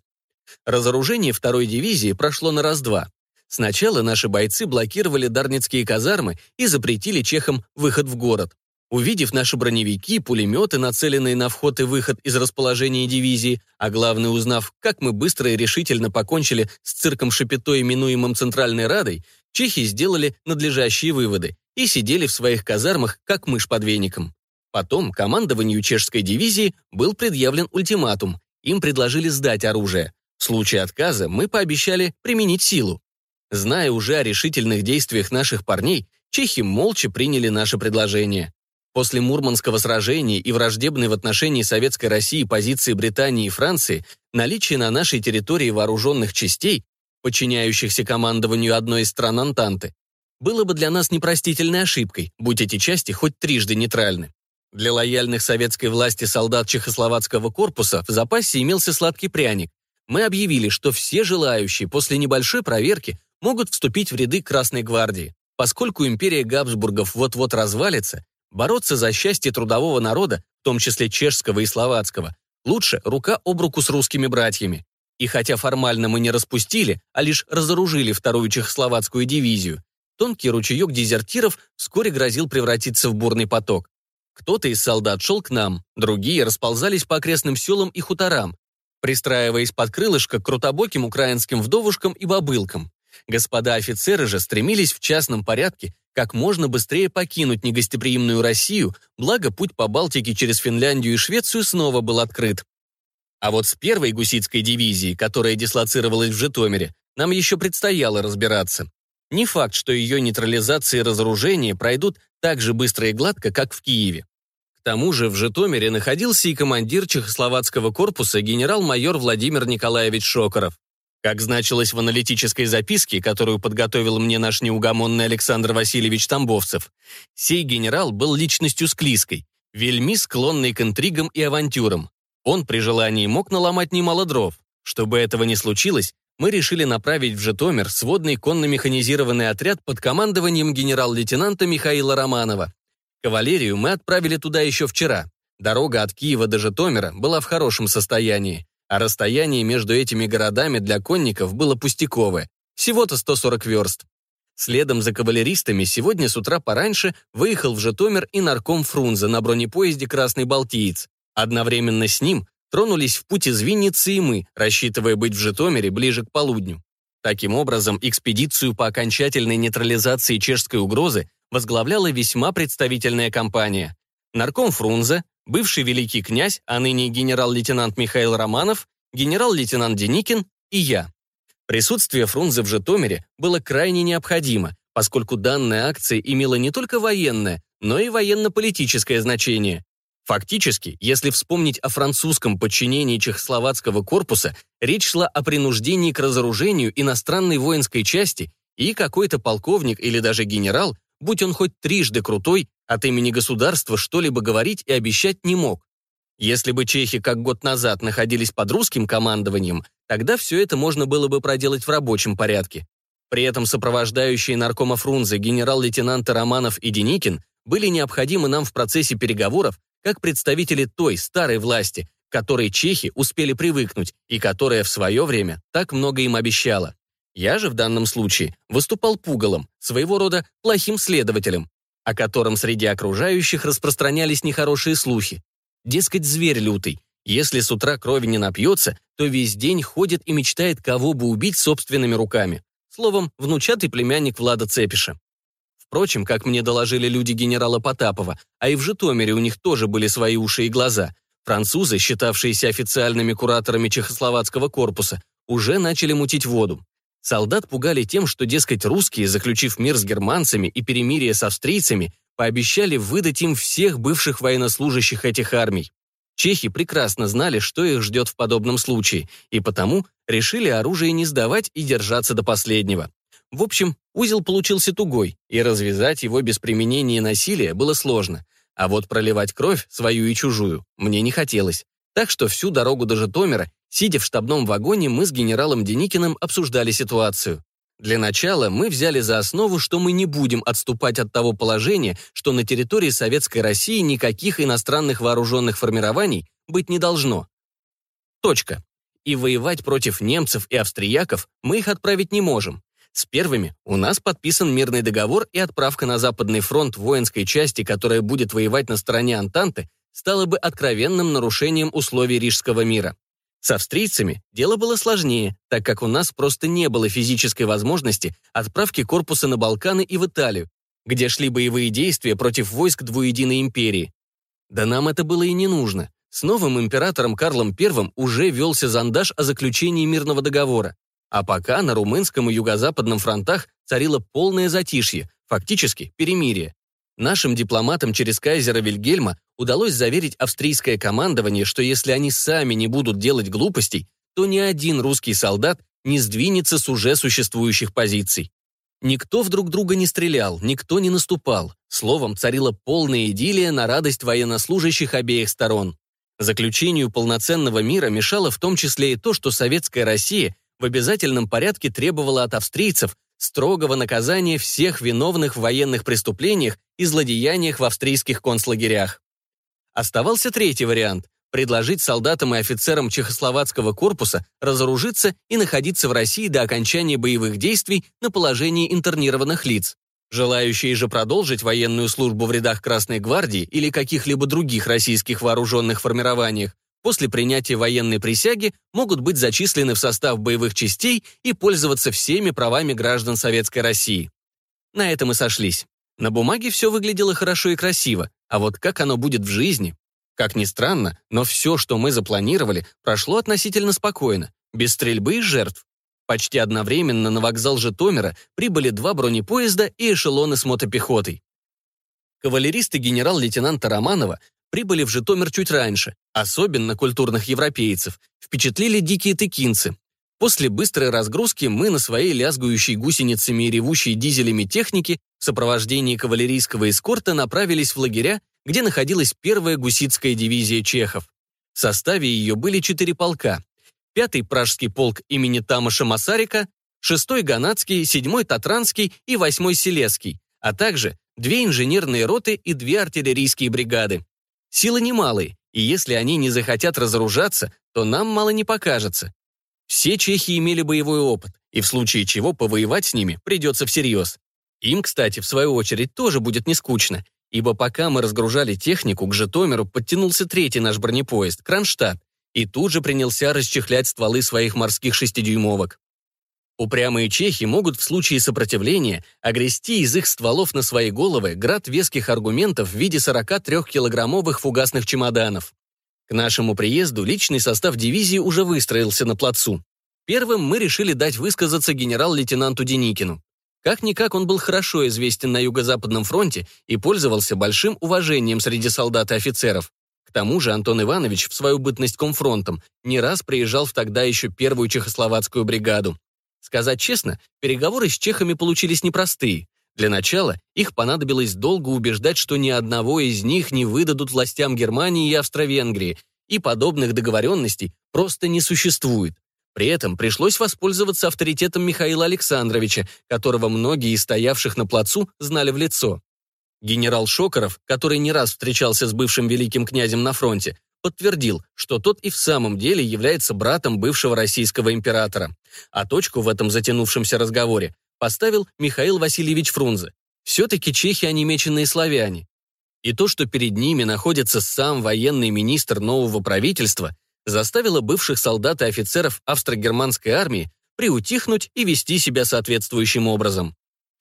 [SPEAKER 1] Разоружение второй дивизии прошло на раз-два. Сначала наши бойцы блокировали дарницкие казармы и запретили чехам выход в город. Увидев наши броневики, пулеметы, нацеленные на вход и выход из расположения дивизии, а главное узнав, как мы быстро и решительно покончили с цирком Шапито, именуемым Центральной Радой, чехи сделали надлежащие выводы и сидели в своих казармах, как мышь под веником. Потом командованию чешской дивизии был предъявлен ультиматум. Им предложили сдать оружие. В случае отказа мы пообещали применить силу. Зная уже о решительных действиях наших парней, чехи молча приняли наше предложение. После Мурманского сражения и враждебной в отношении Советской России позиции Британии и Франции, наличие на нашей территории вооруженных частей, подчиняющихся командованию одной из стран Антанты, было бы для нас непростительной ошибкой, будь эти части хоть трижды нейтральны. Для лояльных советской власти солдат Чехословацкого корпуса в запасе имелся сладкий пряник. Мы объявили, что все желающие после небольшой проверки могут вступить в ряды Красной гвардии. Поскольку империя Габсбургов вот-вот развалится, Бороться за счастье трудового народа, в том числе чешского и словацкого, лучше рука об руку с русскими братьями. И хотя формально мы не распустили, а лишь разоружили вторую чехословацкую дивизию, тонкий ручеек дезертиров вскоре грозил превратиться в бурный поток. Кто-то из солдат шел к нам, другие расползались по окрестным селам и хуторам, пристраиваясь под крылышко к крутобоким украинским вдовушкам и бобылкам. Господа офицеры же стремились в частном порядке как можно быстрее покинуть негостеприимную Россию, благо путь по Балтике через Финляндию и Швецию снова был открыт. А вот с первой гусицкой дивизией, которая дислоцировалась в Житомире, нам еще предстояло разбираться. Не факт, что ее нейтрализация и разоружение пройдут так же быстро и гладко, как в Киеве. К тому же в Житомире находился и командир Чехословацкого корпуса генерал-майор Владимир Николаевич Шокоров. Как значилось в аналитической записке, которую подготовил мне наш неугомонный Александр Васильевич Тамбовцев, сей генерал был личностью склизкой, вельми склонной к интригам и авантюрам. Он при желании мог наломать немало дров. Чтобы этого не случилось, мы решили направить в Житомир сводный конно-механизированный отряд под командованием генерал-лейтенанта Михаила Романова. Кавалерию мы отправили туда еще вчера. Дорога от Киева до Житомира была в хорошем состоянии а расстояние между этими городами для конников было пустяковое, всего-то 140 верст. Следом за кавалеристами сегодня с утра пораньше выехал в Житомир и нарком Фрунзе на бронепоезде «Красный Балтиец». Одновременно с ним тронулись в путь из Винницы и мы, рассчитывая быть в Житомире ближе к полудню. Таким образом, экспедицию по окончательной нейтрализации чешской угрозы возглавляла весьма представительная компания. Нарком Фрунзе, бывший великий князь, а ныне генерал-лейтенант Михаил Романов, генерал-лейтенант Деникин и я. Присутствие Фрунзе в Житомире было крайне необходимо, поскольку данная акция имела не только военное, но и военно-политическое значение. Фактически, если вспомнить о французском подчинении Чехословацкого корпуса, речь шла о принуждении к разоружению иностранной воинской части, и какой-то полковник или даже генерал, будь он хоть трижды крутой, от имени государства что-либо говорить и обещать не мог. Если бы чехи как год назад находились под русским командованием, тогда все это можно было бы проделать в рабочем порядке. При этом сопровождающие наркома Фрунзе генерал-лейтенанты Романов и Деникин были необходимы нам в процессе переговоров как представители той старой власти, к которой чехи успели привыкнуть и которая в свое время так много им обещала. Я же в данном случае выступал пугалом, своего рода плохим следователем, о котором среди окружающих распространялись нехорошие слухи. Дескать, зверь лютый. Если с утра крови не напьется, то весь день ходит и мечтает, кого бы убить собственными руками. Словом, внучатый племянник Влада Цепиша. Впрочем, как мне доложили люди генерала Потапова, а и в Житомире у них тоже были свои уши и глаза, французы, считавшиеся официальными кураторами Чехословацкого корпуса, уже начали мутить воду. Солдат пугали тем, что, дескать, русские, заключив мир с германцами и перемирие с австрийцами, пообещали выдать им всех бывших военнослужащих этих армий. Чехи прекрасно знали, что их ждет в подобном случае, и потому решили оружие не сдавать и держаться до последнего. В общем, узел получился тугой, и развязать его без применения насилия было сложно. А вот проливать кровь, свою и чужую, мне не хотелось. Так что всю дорогу до Житомира, сидя в штабном вагоне, мы с генералом Деникиным обсуждали ситуацию. Для начала мы взяли за основу, что мы не будем отступать от того положения, что на территории Советской России никаких иностранных вооруженных формирований быть не должно. Точка. И воевать против немцев и австрияков мы их отправить не можем. С первыми у нас подписан мирный договор и отправка на Западный фронт воинской части, которая будет воевать на стороне Антанты, стала бы откровенным нарушением условий Рижского мира. С австрийцами дело было сложнее, так как у нас просто не было физической возможности отправки корпуса на Балканы и в Италию, где шли боевые действия против войск двуединой империи. Да нам это было и не нужно. С новым императором Карлом I уже велся зондаж о заключении мирного договора. А пока на румынском и юго-западном фронтах царило полное затишье, фактически перемирие. Нашим дипломатам через кайзера Вильгельма удалось заверить австрийское командование, что если они сами не будут делать глупостей, то ни один русский солдат не сдвинется с уже существующих позиций. Никто в друг друга не стрелял, никто не наступал. Словом, царила полная идиллия на радость военнослужащих обеих сторон. Заключению полноценного мира мешало в том числе и то, что советская Россия в обязательном порядке требовала от австрийцев строгого наказания всех виновных в военных преступлениях и злодеяниях в австрийских концлагерях. Оставался третий вариант – предложить солдатам и офицерам Чехословацкого корпуса разоружиться и находиться в России до окончания боевых действий на положении интернированных лиц. Желающие же продолжить военную службу в рядах Красной гвардии или каких-либо других российских вооруженных формированиях после принятия военной присяги могут быть зачислены в состав боевых частей и пользоваться всеми правами граждан Советской России. На этом и сошлись. На бумаге все выглядело хорошо и красиво, а вот как оно будет в жизни? Как ни странно, но все, что мы запланировали, прошло относительно спокойно, без стрельбы и жертв. Почти одновременно на вокзал Житомира прибыли два бронепоезда и эшелоны с мотопехотой. Кавалеристы генерал-лейтенанта Романова прибыли в Житомир чуть раньше, особенно культурных европейцев, впечатлили дикие тыкинцы. После быстрой разгрузки мы на своей лязгающей гусеницами и ревущей дизелями технике в сопровождении кавалерийского эскорта направились в лагеря, где находилась первая гуситская дивизия чехов. В составе ее были четыре полка. Пятый пражский полк имени Тамаша Масарика, шестой Ганадский, седьмой Татранский и восьмой Селесский, а также две инженерные роты и две артиллерийские бригады. Силы немалые, и если они не захотят разоружаться, то нам мало не покажется. Все чехи имели боевой опыт, и в случае чего повоевать с ними придется всерьез. Им, кстати, в свою очередь тоже будет не скучно, ибо пока мы разгружали технику, к Житомиру подтянулся третий наш бронепоезд, Кронштадт, и тут же принялся расчехлять стволы своих морских шестидюймовок. Упрямые чехи могут в случае сопротивления огрести из их стволов на свои головы град веских аргументов в виде 43-килограммовых фугасных чемоданов. К нашему приезду личный состав дивизии уже выстроился на плацу. Первым мы решили дать высказаться генерал-лейтенанту Деникину. Как-никак он был хорошо известен на Юго-Западном фронте и пользовался большим уважением среди солдат и офицеров. К тому же Антон Иванович в свою бытность комфронтом не раз приезжал в тогда еще первую чехословацкую бригаду. Сказать честно, переговоры с чехами получились непростые. Для начала их понадобилось долго убеждать, что ни одного из них не выдадут властям Германии и Австро-Венгрии, и подобных договоренностей просто не существует. При этом пришлось воспользоваться авторитетом Михаила Александровича, которого многие из стоявших на плацу знали в лицо. Генерал Шокоров, который не раз встречался с бывшим великим князем на фронте, подтвердил, что тот и в самом деле является братом бывшего российского императора. А точку в этом затянувшемся разговоре поставил Михаил Васильевич Фрунзе. Все-таки чехи онемеченные славяне. И то, что перед ними находится сам военный министр нового правительства, заставило бывших солдат и офицеров австро-германской армии приутихнуть и вести себя соответствующим образом.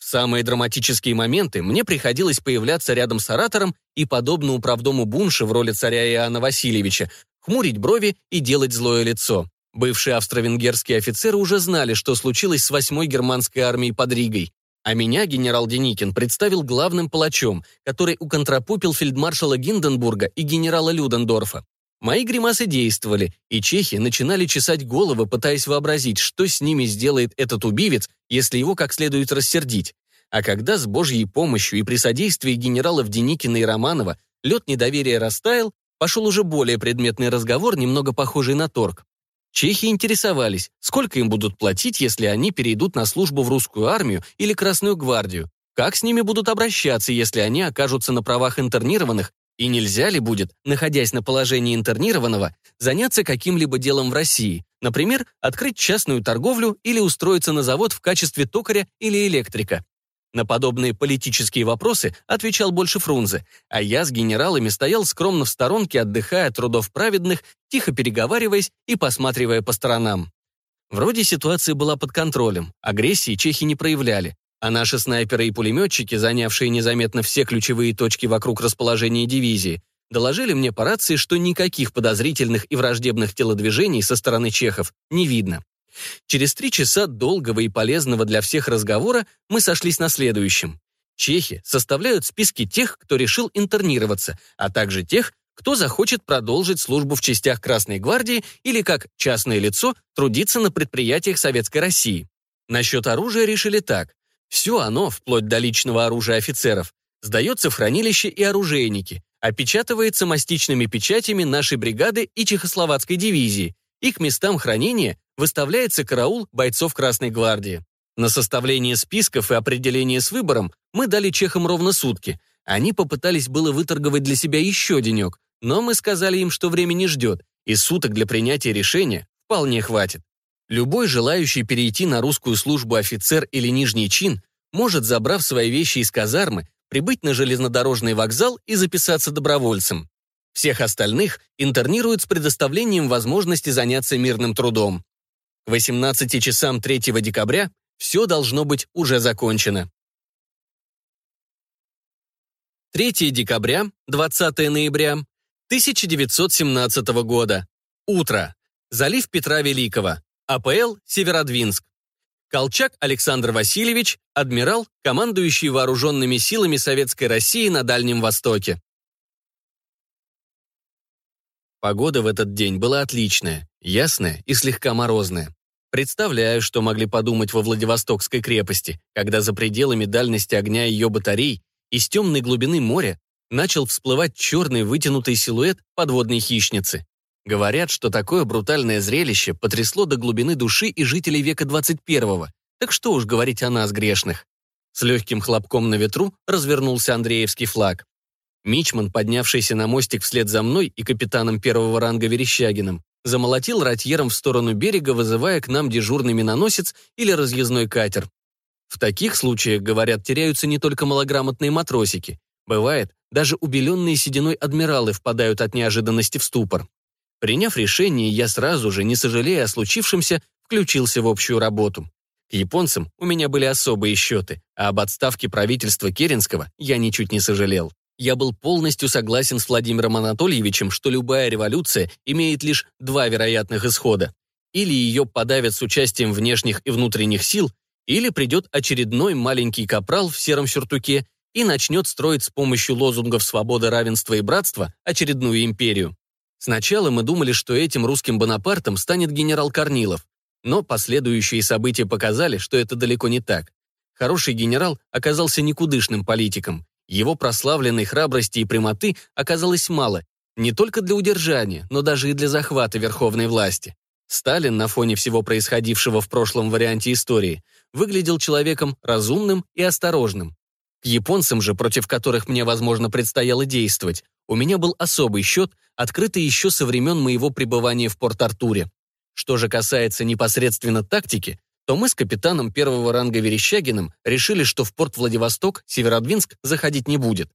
[SPEAKER 1] Самые драматические моменты мне приходилось появляться рядом с оратором и, подобно управдому Бунше в роли царя Иоанна Васильевича, хмурить брови и делать злое лицо. Бывшие австро-венгерские офицеры уже знали, что случилось с 8-й германской армией под Ригой. А меня генерал Деникин представил главным палачом, который уконтропупил фельдмаршала Гинденбурга и генерала Людендорфа. Мои гримасы действовали, и чехи начинали чесать головы, пытаясь вообразить, что с ними сделает этот убивец, если его как следует рассердить. А когда с божьей помощью и при содействии генералов Деникина и Романова лед недоверия растаял, пошел уже более предметный разговор, немного похожий на торг. Чехи интересовались, сколько им будут платить, если они перейдут на службу в русскую армию или Красную гвардию, как с ними будут обращаться, если они окажутся на правах интернированных, и нельзя ли будет, находясь на положении интернированного, заняться каким-либо делом в России, например, открыть частную торговлю или устроиться на завод в качестве токаря или электрика. На подобные политические вопросы отвечал больше Фрунзе, а я с генералами стоял скромно в сторонке, отдыхая от трудов праведных, тихо переговариваясь и посматривая по сторонам. Вроде ситуация была под контролем, агрессии чехи не проявляли, а наши снайперы и пулеметчики, занявшие незаметно все ключевые точки вокруг расположения дивизии, доложили мне по рации, что никаких подозрительных и враждебных телодвижений со стороны чехов не видно. Через три часа долгого и полезного для всех разговора мы сошлись на следующем. Чехи составляют списки тех, кто решил интернироваться, а также тех, кто захочет продолжить службу в частях Красной гвардии или как частное лицо трудиться на предприятиях Советской России. Насчет оружия решили так. Все оно, вплоть до личного оружия офицеров, сдается в хранилище и оружейники, опечатывается мастичными печатями нашей бригады и чехословацкой дивизии, и к местам хранения выставляется караул бойцов Красной гвардии. На составление списков и определение с выбором мы дали чехам ровно сутки. Они попытались было выторговать для себя еще денек, но мы сказали им, что время не ждет, и суток для принятия решения вполне хватит. Любой желающий перейти на русскую службу офицер или нижний чин может, забрав свои вещи из казармы, прибыть на железнодорожный вокзал и записаться добровольцем. Всех остальных интернируют с предоставлением возможности заняться мирным трудом. К 18 часам 3 декабря все должно быть уже закончено. 3 декабря, 20 ноября 1917 года. Утро. Залив Петра Великого. АПЛ Северодвинск. Колчак Александр Васильевич, адмирал, командующий вооруженными силами Советской России на Дальнем Востоке. Погода в этот день была отличная, ясная и слегка морозная. Представляю, что могли подумать во Владивостокской крепости, когда за пределами дальности огня ее батарей из темной глубины моря начал всплывать черный вытянутый силуэт подводной хищницы. Говорят, что такое брутальное зрелище потрясло до глубины души и жителей века 21-го. Так что уж говорить о нас, грешных. С легким хлопком на ветру развернулся Андреевский флаг. Мичман, поднявшийся на мостик вслед за мной и капитаном первого ранга Верещагиным, замолотил ратьером в сторону берега, вызывая к нам дежурный миноносец или разъездной катер. В таких случаях, говорят, теряются не только малограмотные матросики. Бывает, даже убеленные сединой адмиралы впадают от неожиданности в ступор. Приняв решение, я сразу же, не сожалея о случившемся, включился в общую работу. К японцам у меня были особые счеты, а об отставке правительства Керенского я ничуть не сожалел. Я был полностью согласен с Владимиром Анатольевичем, что любая революция имеет лишь два вероятных исхода. Или ее подавят с участием внешних и внутренних сил, или придет очередной маленький капрал в сером сюртуке и начнет строить с помощью лозунгов свободы, равенства и братства очередную империю. Сначала мы думали, что этим русским Бонапартом станет генерал Корнилов, но последующие события показали, что это далеко не так. Хороший генерал оказался никудышным политиком, его прославленной храбрости и прямоты оказалось мало, не только для удержания, но даже и для захвата верховной власти. Сталин на фоне всего происходившего в прошлом варианте истории выглядел человеком разумным и осторожным. Японцам же, против которых мне, возможно, предстояло действовать, у меня был особый счет, открытый еще со времен моего пребывания в Порт-Артуре. Что же касается непосредственно тактики, то мы с капитаном первого ранга Верещагиным решили, что в порт Владивосток Северодвинск заходить не будет.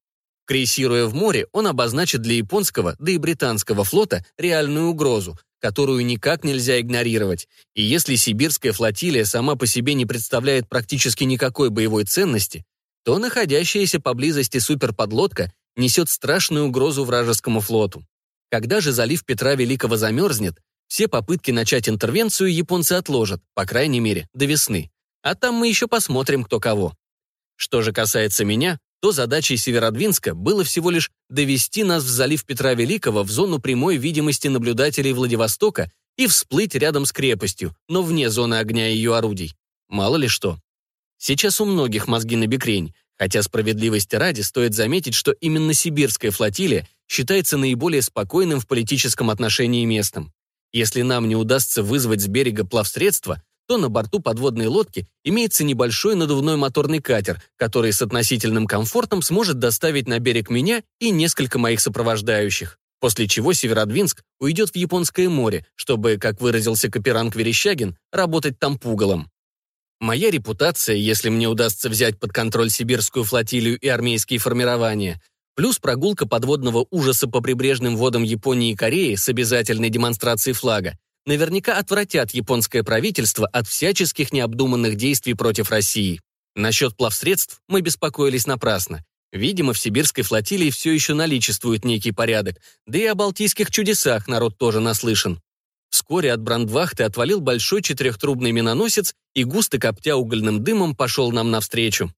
[SPEAKER 1] Крейсируя в море, он обозначит для японского, да и британского флота реальную угрозу, которую никак нельзя игнорировать. И если сибирская флотилия сама по себе не представляет практически никакой боевой ценности, то находящаяся поблизости суперподлодка несет страшную угрозу вражескому флоту. Когда же залив Петра Великого замерзнет, все попытки начать интервенцию японцы отложат, по крайней мере, до весны. А там мы еще посмотрим, кто кого. Что же касается меня, то задачей Северодвинска было всего лишь довести нас в залив Петра Великого в зону прямой видимости наблюдателей Владивостока и всплыть рядом с крепостью, но вне зоны огня ее орудий. Мало ли что. Сейчас у многих мозги на бекрень, хотя справедливости ради стоит заметить, что именно сибирская флотилия считается наиболее спокойным в политическом отношении местом. Если нам не удастся вызвать с берега плавсредства, то на борту подводной лодки имеется небольшой надувной моторный катер, который с относительным комфортом сможет доставить на берег меня и несколько моих сопровождающих. После чего Северодвинск уйдет в Японское море, чтобы, как выразился Каперанг Верещагин, работать там пугалом. Моя репутация, если мне удастся взять под контроль сибирскую флотилию и армейские формирования, плюс прогулка подводного ужаса по прибрежным водам Японии и Кореи с обязательной демонстрацией флага, наверняка отвратят японское правительство от всяческих необдуманных действий против России. Насчет плавсредств мы беспокоились напрасно. Видимо, в сибирской флотилии все еще наличествует некий порядок, да и о балтийских чудесах народ тоже наслышан. Вскоре от брандвахты отвалил большой четырехтрубный миноносец и, густо коптя угольным дымом, пошел нам навстречу.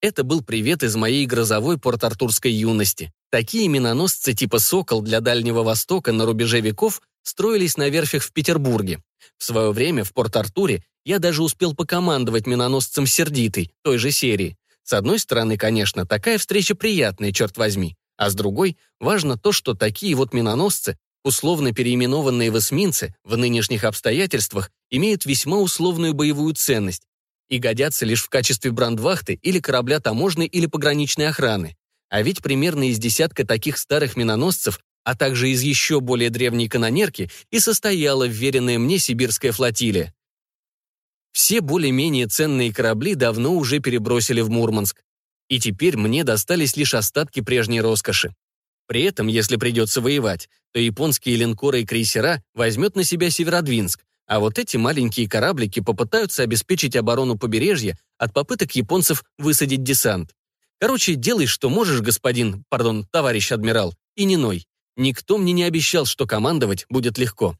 [SPEAKER 1] Это был привет из моей грозовой порт-артурской юности. Такие миноносцы типа «Сокол» для Дальнего Востока на рубеже веков строились на верфях в Петербурге. В свое время в Порт-Артуре я даже успел покомандовать миноносцем «Сердитый» той же серии. С одной стороны, конечно, такая встреча приятная, черт возьми. А с другой, важно то, что такие вот миноносцы, условно переименованные в эсминцы, в нынешних обстоятельствах имеют весьма условную боевую ценность и годятся лишь в качестве брандвахты или корабля таможенной или пограничной охраны. А ведь примерно из десятка таких старых миноносцев а также из еще более древней канонерки, и состояла вверенная мне сибирская флотилия. Все более-менее ценные корабли давно уже перебросили в Мурманск, и теперь мне достались лишь остатки прежней роскоши. При этом, если придется воевать, то японские линкоры и крейсера возьмет на себя Северодвинск, а вот эти маленькие кораблики попытаются обеспечить оборону побережья от попыток японцев высадить десант. Короче, делай, что можешь, господин, пардон, товарищ адмирал, и не ной. Никто мне не обещал, что командовать будет легко.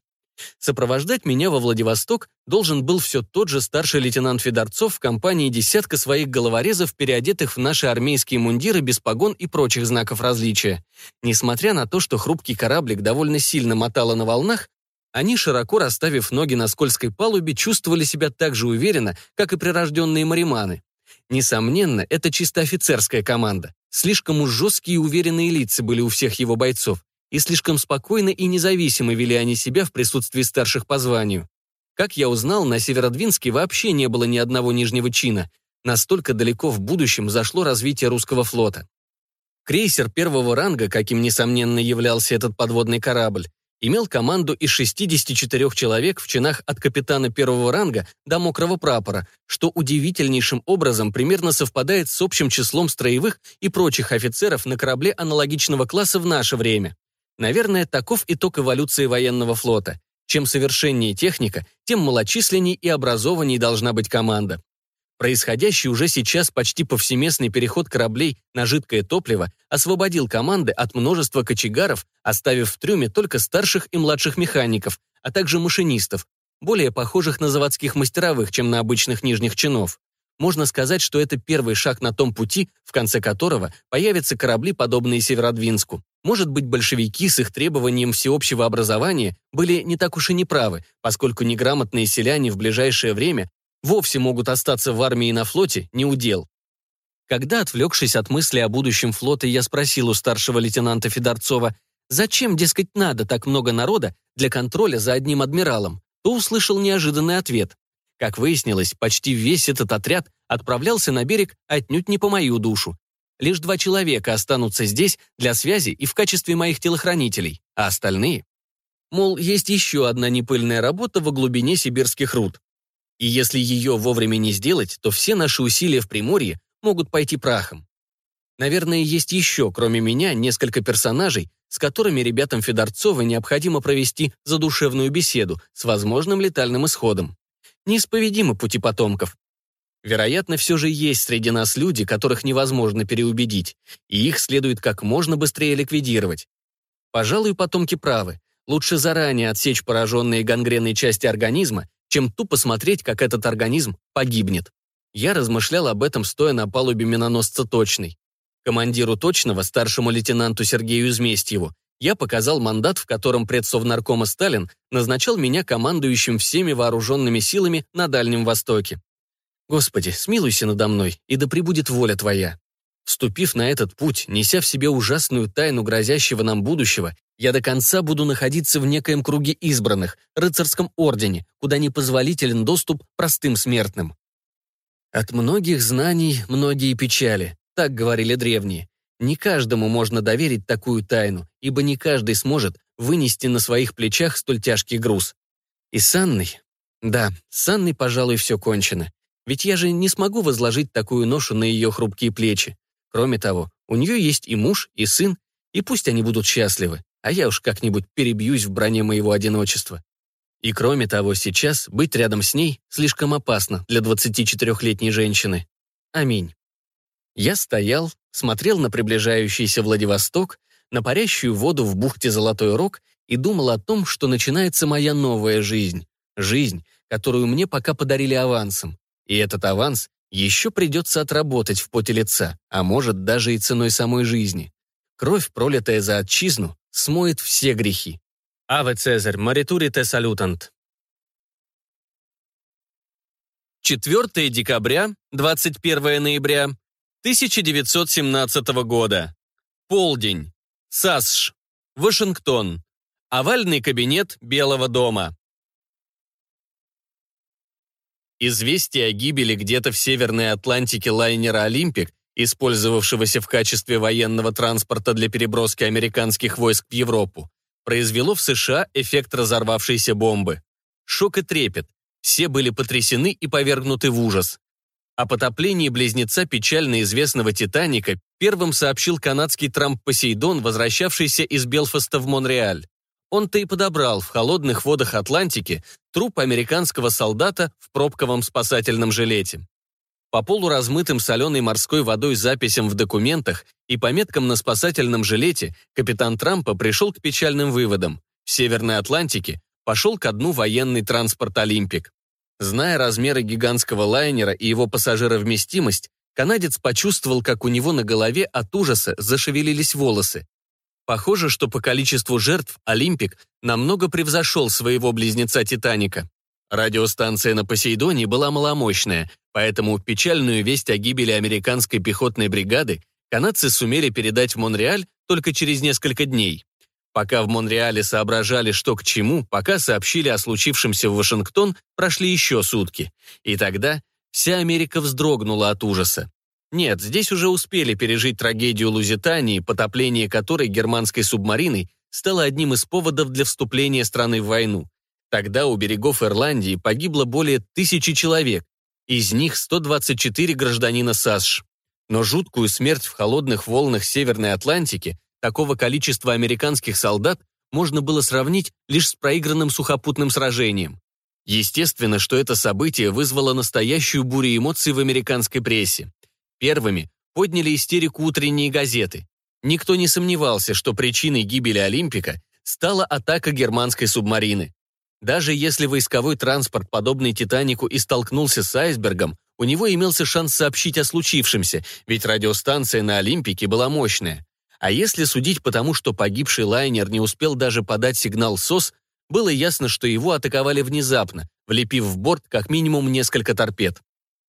[SPEAKER 1] Сопровождать меня во Владивосток должен был все тот же старший лейтенант Федорцов в компании десятка своих головорезов, переодетых в наши армейские мундиры без погон и прочих знаков различия. Несмотря на то, что хрупкий кораблик довольно сильно мотало на волнах, они, широко расставив ноги на скользкой палубе, чувствовали себя так же уверенно, как и прирожденные мариманы. Несомненно, это чисто офицерская команда. Слишком уж жесткие и уверенные лица были у всех его бойцов и слишком спокойно и независимо вели они себя в присутствии старших по званию. Как я узнал, на Северодвинске вообще не было ни одного нижнего чина. Настолько далеко в будущем зашло развитие русского флота. Крейсер первого ранга, каким, несомненно, являлся этот подводный корабль, имел команду из 64 человек в чинах от капитана первого ранга до мокрого прапора, что удивительнейшим образом примерно совпадает с общим числом строевых и прочих офицеров на корабле аналогичного класса в наше время. Наверное, таков итог эволюции военного флота. Чем совершеннее техника, тем малочисленней и образованней должна быть команда. Происходящий уже сейчас почти повсеместный переход кораблей на жидкое топливо освободил команды от множества кочегаров, оставив в трюме только старших и младших механиков, а также машинистов, более похожих на заводских мастеровых, чем на обычных нижних чинов. Можно сказать, что это первый шаг на том пути, в конце которого появятся корабли, подобные Северодвинску. Может быть, большевики с их требованием всеобщего образования были не так уж и неправы, поскольку неграмотные селяне в ближайшее время вовсе могут остаться в армии и на флоте не удел. Когда, отвлекшись от мысли о будущем флота, я спросил у старшего лейтенанта Федорцова, зачем, дескать, надо так много народа для контроля за одним адмиралом, то услышал неожиданный ответ. Как выяснилось, почти весь этот отряд отправлялся на берег отнюдь не по мою душу, Лишь два человека останутся здесь для связи и в качестве моих телохранителей, а остальные... Мол, есть еще одна непыльная работа во глубине сибирских руд. И если ее вовремя не сделать, то все наши усилия в Приморье могут пойти прахом. Наверное, есть еще, кроме меня, несколько персонажей, с которыми ребятам Федорцова необходимо провести задушевную беседу с возможным летальным исходом. Неисповедимы пути потомков, Вероятно, все же есть среди нас люди, которых невозможно переубедить, и их следует как можно быстрее ликвидировать. Пожалуй, потомки правы. Лучше заранее отсечь пораженные гангренной части организма, чем тупо смотреть, как этот организм погибнет. Я размышлял об этом, стоя на палубе миноносца «Точный». Командиру «Точного», старшему лейтенанту Сергею Изместьеву, я показал мандат, в котором предсовнаркома Сталин назначал меня командующим всеми вооруженными силами на Дальнем Востоке. Господи, смилуйся надо мной, и да пребудет воля Твоя. Вступив на этот путь, неся в себе ужасную тайну грозящего нам будущего, я до конца буду находиться в некоем круге избранных, рыцарском ордене, куда не позволителен доступ простым смертным. От многих знаний многие печали, так говорили древние. Не каждому можно доверить такую тайну, ибо не каждый сможет вынести на своих плечах столь тяжкий груз. И с Анной? Да, с Анной, пожалуй, все кончено. Ведь я же не смогу возложить такую ношу на ее хрупкие плечи. Кроме того, у нее есть и муж, и сын, и пусть они будут счастливы, а я уж как-нибудь перебьюсь в броне моего одиночества. И кроме того, сейчас быть рядом с ней слишком опасно для 24-летней женщины. Аминь. Я стоял, смотрел на приближающийся Владивосток, на парящую воду в бухте Золотой Рог и думал о том, что начинается моя новая жизнь. Жизнь, которую мне пока подарили авансом. И этот аванс еще придется отработать в поте лица, а может даже и ценой самой жизни. Кровь, пролитая за отчизну, смоет все грехи. Аве Цезарь, моритури те салютант. 4 декабря, 21 ноября 1917 года. Полдень. САСШ. Вашингтон. Овальный кабинет Белого дома. Известие о гибели где-то в Северной Атлантике лайнера «Олимпик», использовавшегося в качестве военного транспорта для переброски американских войск в Европу, произвело в США эффект разорвавшейся бомбы. Шок и трепет. Все были потрясены и повергнуты в ужас. О потоплении близнеца печально известного «Титаника» первым сообщил канадский Трамп Посейдон, возвращавшийся из Белфаста в Монреаль. Он-то и подобрал в холодных водах Атлантики труп американского солдата в пробковом спасательном жилете. По полуразмытым соленой морской водой записям в документах и пометкам на спасательном жилете капитан Трампа пришел к печальным выводам. В Северной Атлантике пошел ко дну военный транспорт «Олимпик». Зная размеры гигантского лайнера и его пассажировместимость, канадец почувствовал, как у него на голове от ужаса зашевелились волосы, Похоже, что по количеству жертв «Олимпик» намного превзошел своего близнеца «Титаника». Радиостанция на Посейдоне была маломощная, поэтому печальную весть о гибели американской пехотной бригады канадцы сумели передать в Монреаль только через несколько дней. Пока в Монреале соображали, что к чему, пока сообщили о случившемся в Вашингтон, прошли еще сутки. И тогда вся Америка вздрогнула от ужаса. Нет, здесь уже успели пережить трагедию Лузитании, потопление которой германской субмариной стало одним из поводов для вступления страны в войну. Тогда у берегов Ирландии погибло более тысячи человек, из них 124 гражданина САСШ. Но жуткую смерть в холодных волнах Северной Атлантики такого количества американских солдат можно было сравнить лишь с проигранным сухопутным сражением. Естественно, что это событие вызвало настоящую бурю эмоций в американской прессе. Первыми подняли истерику утренние газеты. Никто не сомневался, что причиной гибели Олимпика стала атака германской субмарины. Даже если войсковой транспорт, подобный «Титанику», и столкнулся с айсбергом, у него имелся шанс сообщить о случившемся, ведь радиостанция на Олимпике была мощная. А если судить по тому, что погибший лайнер не успел даже подать сигнал СОС, было ясно, что его атаковали внезапно, влепив в борт как минимум несколько торпед.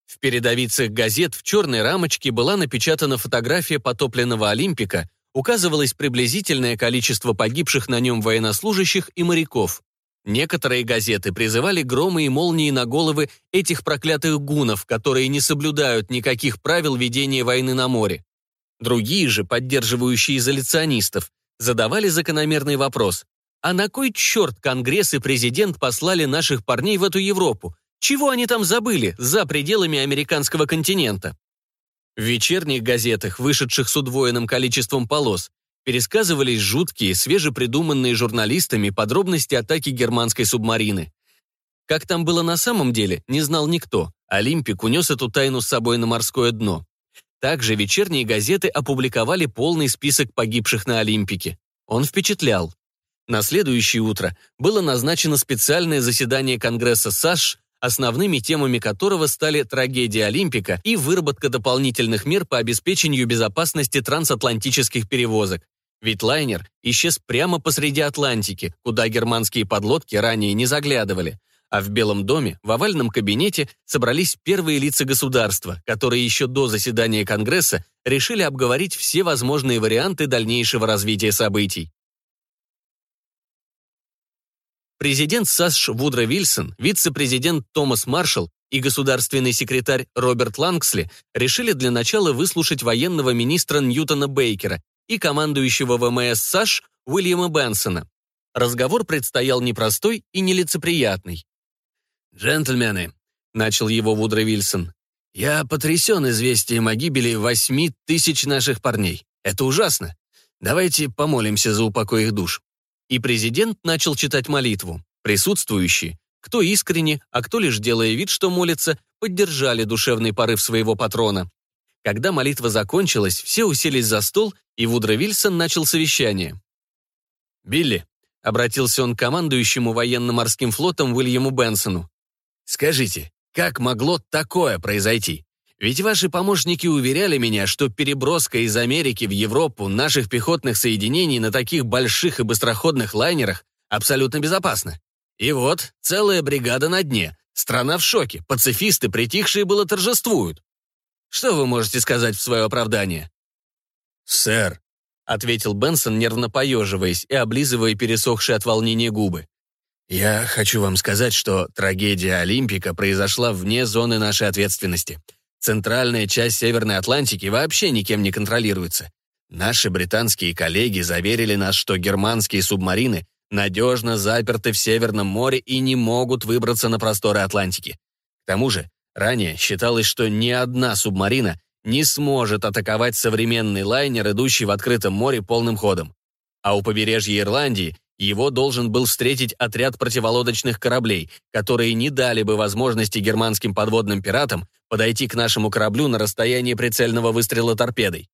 [SPEAKER 1] В передовицах газет в черной рамочке была напечатана фотография потопленного «Олимпика», указывалось приблизительное количество погибших на нем военнослужащих и моряков. Некоторые газеты призывали громы и молнии на головы этих проклятых гунов, которые не соблюдают никаких правил ведения войны на море. Другие же, поддерживающие изоляционистов, задавали закономерный вопрос. А на кой черт Конгресс и президент послали наших парней в эту Европу? Чего они там забыли за пределами американского континента? В вечерних газетах, вышедших с удвоенным количеством полос, пересказывались жуткие, свежепридуманные журналистами подробности атаки германской субмарины. Как там было на самом деле, не знал никто. Олимпик унес эту тайну с собой на морское дно. Также вечерние газеты опубликовали полный список погибших на Олимпике. Он впечатлял. На следующее утро было назначено специальное заседание Конгресса САШ основными темами которого стали трагедия Олимпика и выработка дополнительных мер по обеспечению безопасности трансатлантических перевозок. Ведь лайнер исчез прямо посреди Атлантики, куда германские подлодки ранее не заглядывали. А в Белом доме, в овальном кабинете, собрались первые лица государства, которые еще до заседания Конгресса решили обговорить все возможные варианты дальнейшего развития событий. Президент САСШ Вудро Вильсон, вице-президент Томас Маршалл и государственный секретарь Роберт Лангсли решили для начала выслушать военного министра Ньютона Бейкера и командующего ВМС САШ Уильяма Бенсона. Разговор предстоял непростой и нелицеприятный.
[SPEAKER 2] «Джентльмены», — начал его Вудро Вильсон, «я потрясен известием о гибели восьми тысяч наших парней. Это ужасно. Давайте помолимся за упокой их душ».
[SPEAKER 1] И президент начал читать молитву. Присутствующие, кто искренне, а кто лишь делая вид, что молится, поддержали душевный порыв своего патрона. Когда молитва закончилась, все уселись за стол, и Вудро Вильсон начал совещание.
[SPEAKER 2] «Билли», — обратился он к командующему военно-морским флотом Уильяму Бенсону, «скажите, как могло такое произойти? Ведь ваши помощники уверяли меня, что переброска из Америки в Европу наших пехотных соединений на таких больших и быстроходных лайнерах абсолютно безопасна. И вот, целая бригада на дне. Страна в шоке, пацифисты, притихшие было, торжествуют. Что вы можете сказать в свое оправдание?»
[SPEAKER 1] «Сэр», — ответил Бенсон, нервно поеживаясь и облизывая пересохшие от волнения губы.
[SPEAKER 2] «Я хочу вам сказать, что трагедия Олимпика произошла вне зоны нашей ответственности. Центральная часть Северной Атлантики вообще никем не контролируется. Наши британские коллеги заверили нас, что германские субмарины надежно заперты в Северном море и не могут выбраться на просторы Атлантики. К тому же, ранее считалось, что ни одна субмарина не сможет атаковать современный лайнер, идущий в открытом море полным ходом. А у побережья Ирландии его должен был встретить отряд противолодочных кораблей, которые не дали бы возможности германским подводным пиратам подойти к нашему кораблю на расстояние прицельного выстрела торпедой.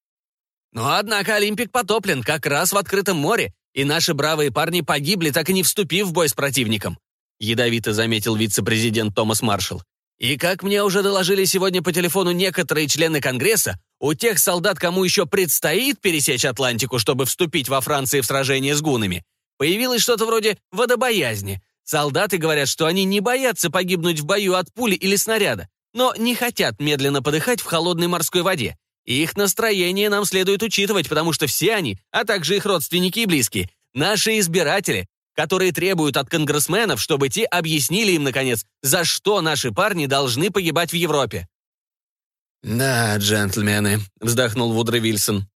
[SPEAKER 1] Но, однако, Олимпик потоплен как раз в открытом море, и наши бравые парни погибли, так и не вступив в бой с противником», ядовито заметил вице-президент Томас Маршалл. «И как мне уже доложили сегодня по телефону некоторые члены Конгресса, у тех солдат, кому еще предстоит пересечь Атлантику, чтобы вступить во Франции в сражение с гунами, Появилось что-то вроде водобоязни. Солдаты говорят, что они не боятся погибнуть в бою от пули или снаряда, но не хотят медленно подыхать в холодной морской воде. Их настроение нам следует учитывать, потому что все они, а также их родственники и близкие, наши избиратели, которые требуют от конгрессменов, чтобы те объяснили им, наконец, за что наши парни должны погибать в Европе.
[SPEAKER 2] «Да, джентльмены», — вздохнул Вудро Вильсон.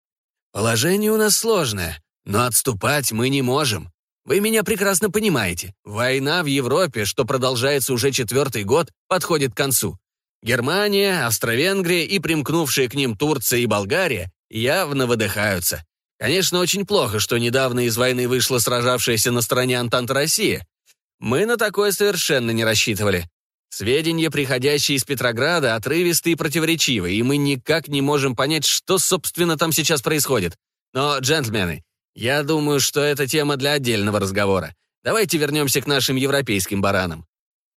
[SPEAKER 2] «Положение у нас сложное. Но отступать мы не можем. Вы меня прекрасно понимаете. Война в Европе, что продолжается уже четвертый год, подходит к концу. Германия, Австро-Венгрия и примкнувшие к ним Турция и Болгария явно выдыхаются. Конечно, очень плохо, что недавно из войны вышла сражавшаяся на стороне Антанта Россия. Мы на такое совершенно не рассчитывали. Сведения, приходящие из Петрограда, отрывистые и противоречивые, и мы никак не можем понять, что, собственно, там сейчас происходит. Но, джентльмены, я думаю, что это тема для отдельного разговора. Давайте вернемся к нашим европейским баранам.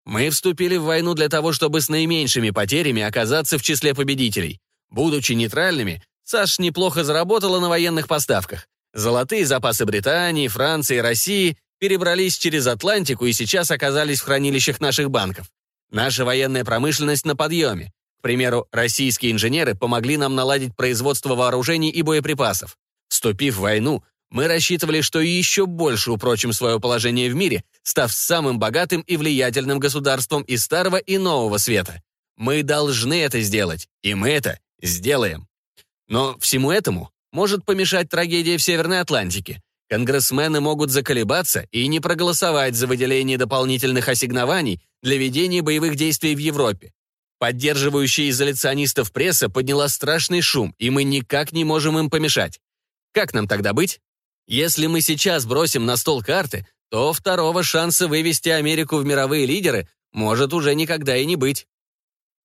[SPEAKER 2] Мы вступили в войну для того, чтобы с наименьшими потерями оказаться в числе победителей. Будучи нейтральными, САШ неплохо заработала на военных поставках. Золотые запасы Британии, Франции России перебрались через Атлантику и сейчас оказались в хранилищах наших банков. Наша военная промышленность на подъеме. К примеру, российские инженеры помогли нам наладить производство вооружений и боеприпасов. Вступив в войну, мы рассчитывали, что еще больше упрочим свое положение в мире, став самым богатым и влиятельным государством и старого, и нового света. Мы должны это сделать, и мы это сделаем. Но всему этому может помешать трагедия в Северной Атлантике. Конгрессмены могут заколебаться и не проголосовать за выделение дополнительных ассигнований для ведения боевых действий в Европе. Поддерживающая изоляционистов пресса подняла страшный шум, и мы никак не можем им помешать. Как нам тогда быть? Если мы сейчас бросим на стол карты, то второго шанса вывести Америку в мировые лидеры может уже никогда и не быть.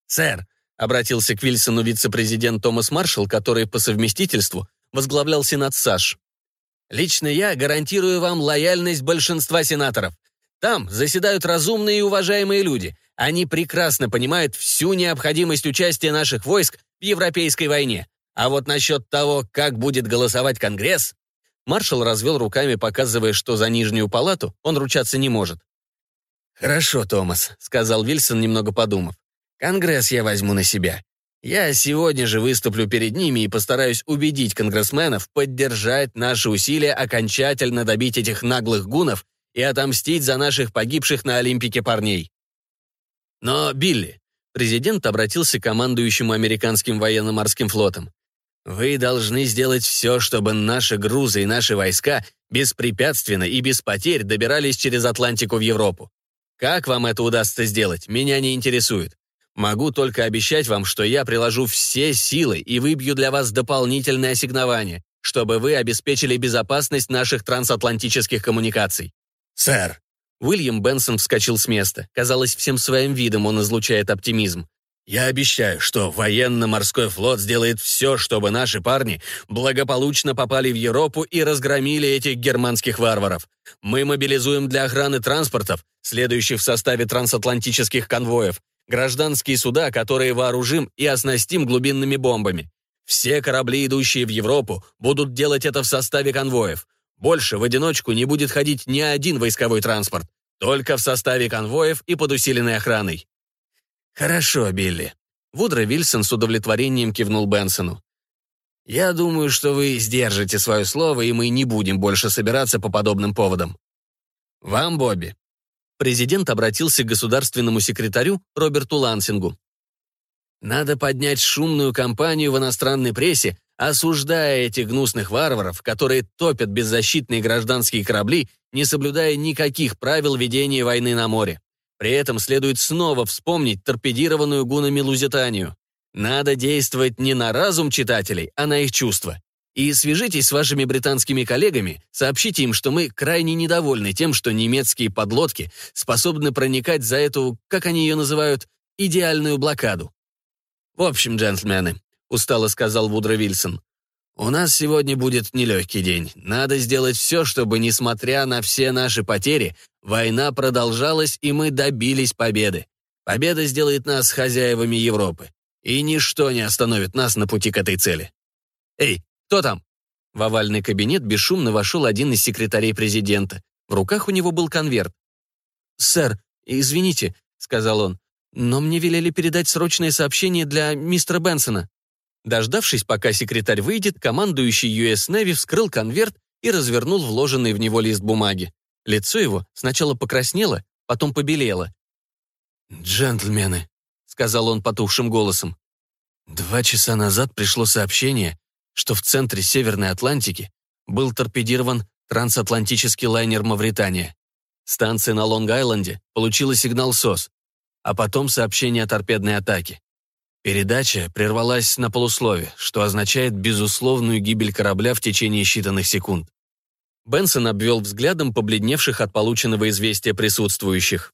[SPEAKER 2] «Сэр», — обратился к Вильсону вице-президент Томас Маршалл, который по совместительству возглавлял Сенат САШ. «Лично я гарантирую вам лояльность большинства сенаторов. Там заседают разумные и уважаемые люди.
[SPEAKER 1] Они прекрасно понимают всю необходимость участия наших войск в Европейской войне. А вот насчет того, как будет голосовать Конгресс... Маршал развел руками, показывая, что за Нижнюю палату он ручаться не может.
[SPEAKER 2] «Хорошо, Томас», — сказал Вильсон, немного подумав. «Конгресс я возьму на себя. Я сегодня же выступлю перед ними и постараюсь убедить конгрессменов поддержать наши усилия окончательно добить этих наглых гунов и отомстить за наших погибших на Олимпике парней. Но, Билли, президент обратился к командующему американским военно-морским флотом. Вы должны сделать все, чтобы наши грузы и наши войска беспрепятственно и без потерь добирались через Атлантику в Европу. Как вам это удастся сделать, меня не интересует. Могу только обещать вам, что я приложу все силы и выбью для вас дополнительное ассигнование, чтобы вы обеспечили безопасность наших трансатлантических коммуникаций.
[SPEAKER 1] Сэр. Уильям Бенсон вскочил с места. Казалось, всем своим видом он излучает оптимизм. Я обещаю, что военно-морской флот сделает все, чтобы наши парни благополучно попали в Европу и разгромили этих германских варваров. Мы мобилизуем для охраны транспортов, следующих в составе трансатлантических конвоев, гражданские суда, которые вооружим и оснастим глубинными бомбами. Все корабли, идущие в Европу, будут делать это в составе конвоев. Больше в одиночку не будет ходить ни один войсковой транспорт, только в составе конвоев и под усиленной охраной.
[SPEAKER 2] «Хорошо, Билли». Вудро Вильсон с удовлетворением кивнул Бенсону. «Я думаю, что вы сдержите свое слово, и мы не будем больше собираться по подобным поводам. Вам, Бобби, Президент обратился к государственному секретарю Роберту Лансингу. «Надо поднять шумную кампанию в иностранной прессе, осуждая этих гнусных варваров, которые топят беззащитные гражданские корабли, не соблюдая никаких правил ведения войны на море. При этом следует снова вспомнить торпедированную гунами Лузитанию. Надо действовать не на разум читателей, а на их чувства. И свяжитесь с вашими британскими коллегами, сообщите им, что мы крайне недовольны тем, что немецкие подлодки способны проникать за эту, как они ее называют, идеальную блокаду. «В общем, джентльмены», — устало сказал Вудро Вильсон, «у нас сегодня будет нелегкий день. Надо сделать все, чтобы, несмотря на все наши потери, война продолжалась, и мы добились победы. Победа сделает нас хозяевами Европы, и ничто не остановит нас на пути к этой цели. Эй, «Кто там?» В овальный кабинет бесшумно вошел один из секретарей президента. В руках у него был конверт. «Сэр, извините», — сказал он, «но мне велели передать срочное сообщение для мистера Бенсона». Дождавшись, пока секретарь выйдет, командующий US Navy вскрыл конверт и развернул вложенный в него лист бумаги. Лицо его сначала покраснело, потом побелело. «Джентльмены», — сказал он потухшим голосом, «два часа назад пришло сообщение, что в центре Северной Атлантики был торпедирован трансатлантический лайнер «Мавритания». Станция на Лонг-Айленде получила сигнал СОС, а потом сообщение о торпедной атаке. Передача прервалась на полуслове, что означает безусловную гибель корабля в течение считанных секунд. Бенсон обвел взглядом побледневших от полученного известия присутствующих.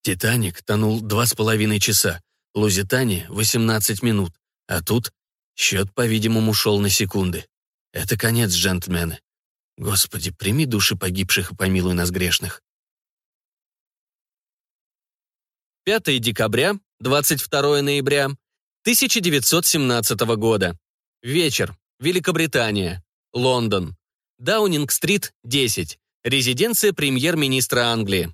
[SPEAKER 2] «Титаник тонул два с половиной часа, Лузитания — 18 минут, а тут Счет, по-видимому, шел на секунды. Это конец, джентльмены. Господи, прими души погибших и помилуй нас грешных.
[SPEAKER 1] 5 декабря, 22 ноября 1917 года. Вечер. Великобритания. Лондон. Даунинг-стрит, 10. Резиденция премьер-министра Англии.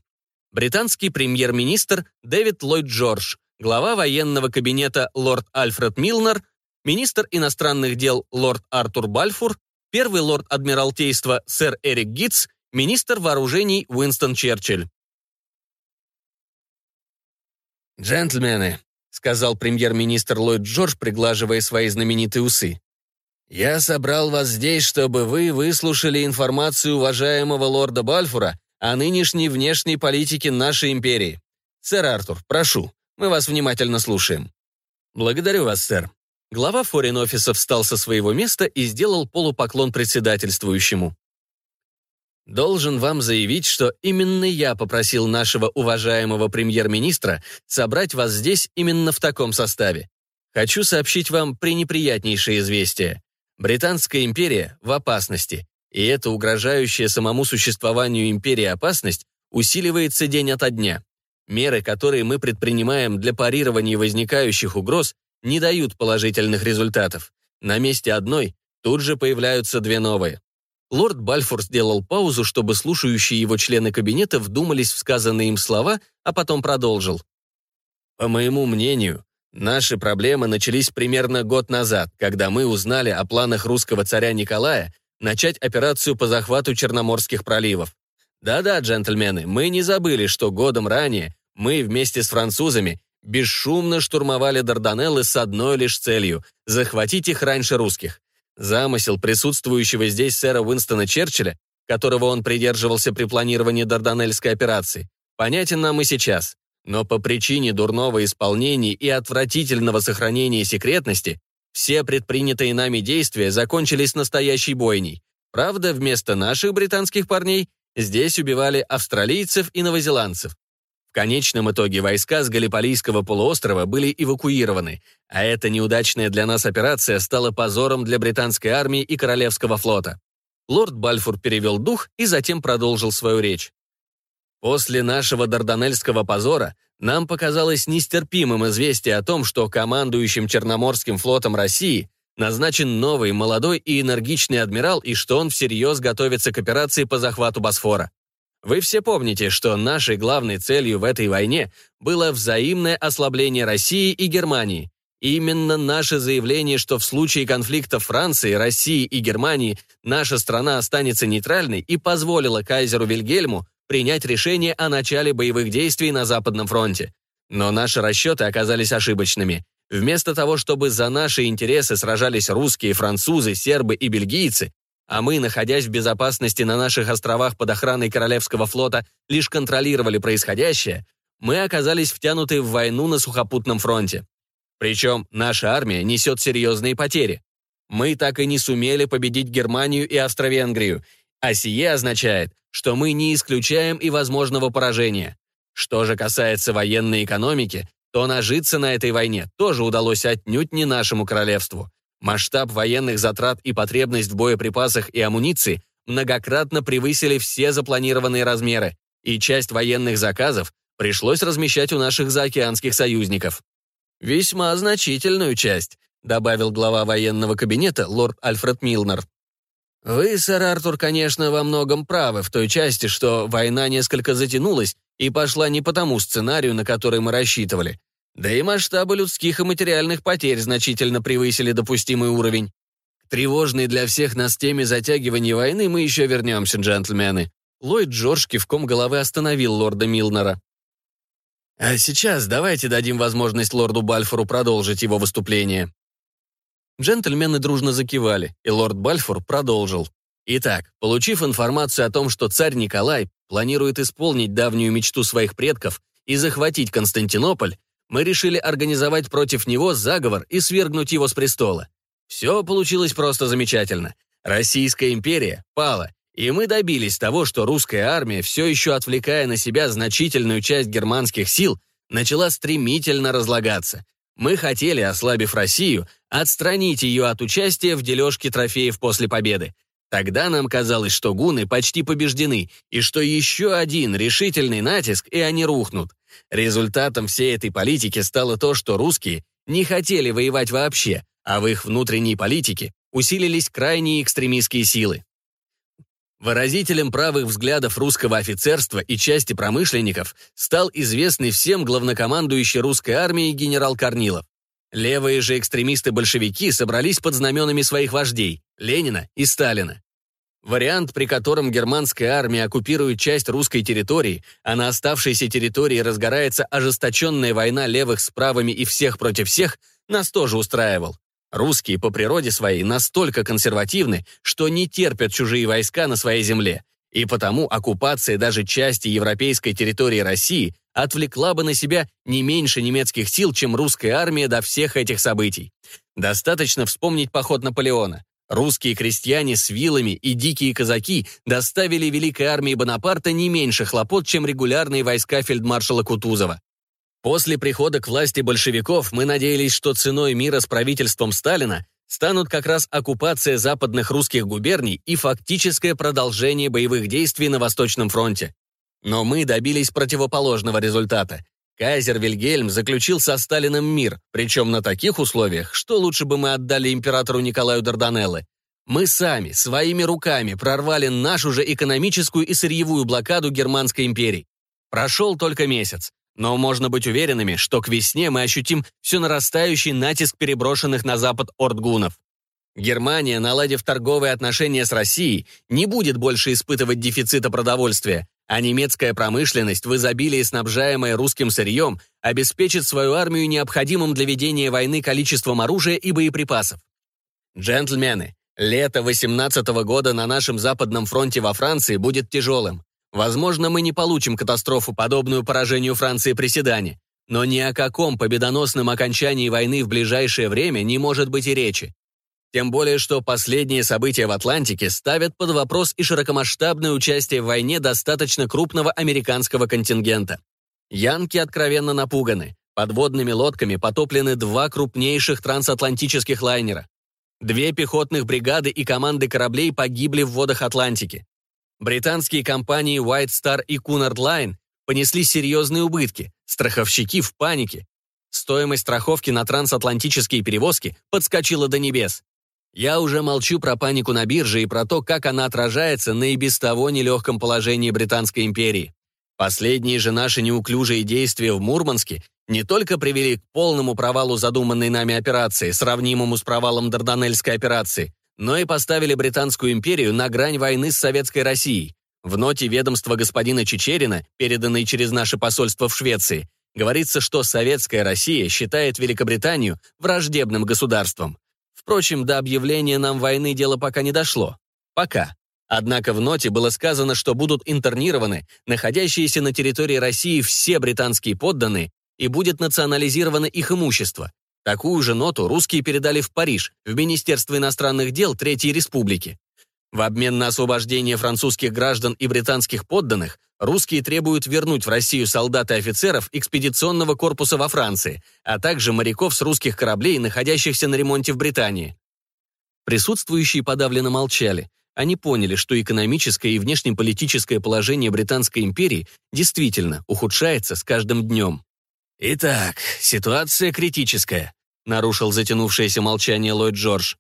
[SPEAKER 1] Британский премьер-министр Дэвид Ллойд Джордж, глава военного кабинета лорд Альфред Милнер министр иностранных дел лорд Артур Бальфур, первый лорд Адмиралтейства сэр Эрик Гитц, министр вооружений Уинстон Черчилль.
[SPEAKER 2] «Джентльмены», — сказал премьер-министр Ллойд Джордж, приглаживая свои знаменитые усы, «я собрал вас здесь, чтобы вы выслушали информацию уважаемого лорда Бальфура о нынешней внешней политике нашей империи. Сэр Артур, прошу, мы вас внимательно слушаем». «Благодарю вас, сэр», Глава форин-офиса встал со своего места и сделал полупоклон председательствующему. Должен вам заявить, что именно я попросил нашего уважаемого премьер-министра собрать вас здесь именно в таком составе. Хочу сообщить вам пренеприятнейшее известие. Британская империя в опасности, и эта угрожающая самому существованию империи опасность усиливается день ото дня.
[SPEAKER 1] меры, которые мы предпринимаем для парирования возникающих угроз, не дают положительных результатов. На месте одной тут же появляются две новые. Лорд Бальфур сделал паузу, чтобы слушающие его члены кабинета вдумались в сказанные им слова, а потом продолжил. «По моему мнению, наши проблемы начались примерно год назад, когда мы узнали о планах русского царя Николая начать операцию по захвату Черноморских проливов. Да-да, джентльмены, мы не забыли, что годом ранее мы вместе с французами бесшумно штурмовали Дарданеллы с одной лишь целью – захватить их раньше русских. Замысел присутствующего здесь сэра Уинстона Черчилля, которого он придерживался при планировании Дарданельской операции, понятен нам и сейчас. Но по причине дурного исполнения и отвратительного сохранения секретности все предпринятые нами действия закончились настоящей бойней. Правда, вместо наших британских парней здесь убивали австралийцев и новозеландцев. Конечном итоге войска с Галиполийского полуострова были эвакуированы, а эта неудачная для нас операция стала позором для британской армии и Королевского флота. Лорд Бальфур перевел дух и затем продолжил свою речь. После нашего дарданельского позора нам показалось нестерпимым известие о том, что командующим Черноморским флотом России назначен новый, молодой и энергичный адмирал и что он всерьез готовится к операции по захвату Босфора. Вы все помните, что нашей главной целью в этой войне было взаимное ослабление России и Германии. Именно наше заявление, что в случае конфликта Франции, России и Германии наша страна останется нейтральной и позволило кайзеру Вильгельму принять решение о начале боевых действий на Западном фронте. Но наши расчеты оказались ошибочными. Вместо того, чтобы за наши интересы сражались русские, французы, сербы и бельгийцы, а мы, находясь в безопасности на наших островах под охраной Королевского флота, лишь контролировали происходящее, мы оказались втянуты в войну на сухопутном фронте. Причем наша армия несет серьезные потери. Мы так и не сумели победить Германию и Австро-Венгрию, а сие означает, что мы не исключаем и возможного поражения. Что же касается военной экономики, то нажиться на этой войне тоже удалось отнюдь не нашему королевству. Масштаб военных затрат и потребность в боеприпасах и амуниции многократно превысили все запланированные размеры, и часть военных заказов пришлось размещать у наших заокеанских союзников. «Весьма значительную часть», добавил глава военного кабинета лорд Альфред Милнер. «Вы, сэр Артур, конечно, во многом правы в той части, что война несколько затянулась и пошла не по тому сценарию, на который мы рассчитывали. Да и масштабы людских и материальных потерь значительно превысили допустимый уровень. К тревожной для всех нас теме затягивания войны мы еще вернемся, джентльмены. Ллойд Джордж кивком головы остановил лорда Милнера. А сейчас давайте дадим возможность лорду Бальфору продолжить его выступление. Джентльмены дружно закивали, и лорд Бальфор продолжил. Итак, получив информацию о том, что царь Николай планирует исполнить давнюю мечту своих предков и захватить Константинополь, мы решили организовать против него заговор и свергнуть его с престола. Все получилось просто замечательно. Российская империя пала, и мы добились того, что русская армия, все еще отвлекая на себя значительную часть германских сил, начала стремительно разлагаться. Мы хотели, ослабив Россию, отстранить ее от участия в дележке трофеев после победы. Тогда нам казалось, что гуны почти побеждены, и что еще один решительный натиск, и они рухнут. Результатом всей этой политики стало то, что русские не хотели воевать вообще, а в их внутренней политике усилились крайние экстремистские силы. Выразителем правых взглядов русского офицерства и части промышленников стал известный всем главнокомандующий русской армией генерал Корнилов. Левые же экстремисты-большевики собрались под знаменами своих вождей – Ленина и Сталина. Вариант, при котором германская армия оккупирует часть русской территории, а на оставшейся территории разгорается ожесточенная война левых с правыми и всех против всех, нас тоже устраивал. Русские по природе своей настолько консервативны, что не терпят чужие войска на своей земле, и потому оккупация даже части европейской территории России отвлекла бы на себя не меньше немецких сил, чем русская армия до всех этих событий. Достаточно вспомнить поход Наполеона. Русские крестьяне с вилами и дикие казаки доставили великой армии Бонапарта не меньше хлопот, чем регулярные войска фельдмаршала Кутузова. После прихода к власти большевиков мы надеялись, что ценой мира с правительством Сталина станут как раз оккупация западных русских губерний и фактическое продолжение боевых действий на Восточном фронте. Но мы добились противоположного результата. Кайзер Вильгельм заключил со Сталиным мир, причем на таких условиях, что лучше бы мы отдали императору Николаю Дарданеллы. Мы сами, своими руками, прорвали нашу же экономическую и сырьевую блокаду Германской империи. Прошел только месяц, но можно быть уверенными, что к весне мы ощутим все нарастающий натиск переброшенных на запад ордгунов. Германия, наладив торговые отношения с Россией, не будет больше испытывать дефицита продовольствия, а немецкая промышленность, в изобилии снабжаемая русским сырьем, обеспечит свою армию необходимым для ведения войны количеством оружия и боеприпасов. Джентльмены, лето 18 -го года на нашем западном фронте во Франции будет тяжелым. Возможно, мы не получим катастрофу, подобную поражению Франции при Седане, но ни о каком победоносном окончании войны в ближайшее время не может быть и речи. Тем более, что последние события в Атлантике ставят под вопрос и широкомасштабное участие в войне достаточно крупного американского контингента. Янки откровенно напуганы. Подводными лодками потоплены два крупнейших трансатлантических лайнера. Две пехотных бригады и команды кораблей погибли в водах Атлантики. Британские компании White Star и Cunard Line понесли серьезные убытки, страховщики в панике. Стоимость страховки на трансатлантические перевозки подскочила до небес. Я уже молчу про панику на бирже и про то, как она отражается на и без того нелегком положении Британской империи. Последние же наши неуклюжие действия в Мурманске не только привели к полному провалу задуманной нами операции, сравнимому с провалом Дарданельской операции, но и поставили Британскую империю на грань войны с Советской Россией. В ноте ведомства господина Чечерина, переданной через наше посольство в Швеции, говорится, что Советская Россия считает Великобританию враждебным государством. Впрочем, до объявления нам войны дело пока не дошло. Пока. Однако в ноте было сказано, что будут интернированы находящиеся на территории России все британские подданные и будет национализировано их имущество. Такую же ноту русские передали в Париж, в Министерство иностранных дел Третьей Республики. В обмен на освобождение французских граждан и британских подданных, русские требуют вернуть в Россию солдат и офицеров экспедиционного корпуса во Франции, а также моряков с русских кораблей, находящихся на ремонте в Британии. Присутствующие подавленно молчали. Они поняли, что экономическое и внешнеполитическое положение Британской империи действительно ухудшается с каждым днем. «Итак, ситуация критическая», — нарушил затянувшееся молчание Ллойд Джордж.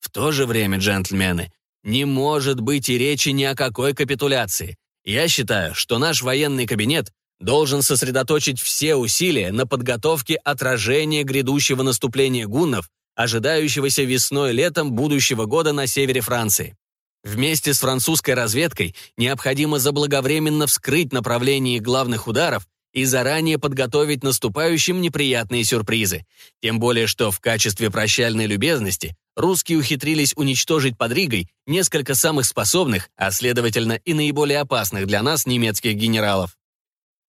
[SPEAKER 1] «В то же время, джентльмены, не может быть и речи ни о какой капитуляции. Я считаю, что наш военный кабинет должен сосредоточить все усилия на подготовке отражения грядущего наступления гуннов, ожидающегося весной-летом будущего года на севере Франции. Вместе с французской разведкой необходимо заблаговременно вскрыть направление главных ударов и заранее подготовить наступающим неприятные сюрпризы. Тем более, что в качестве прощальной любезности русские ухитрились уничтожить под Ригой несколько самых способных, а следовательно и наиболее опасных для нас немецких генералов.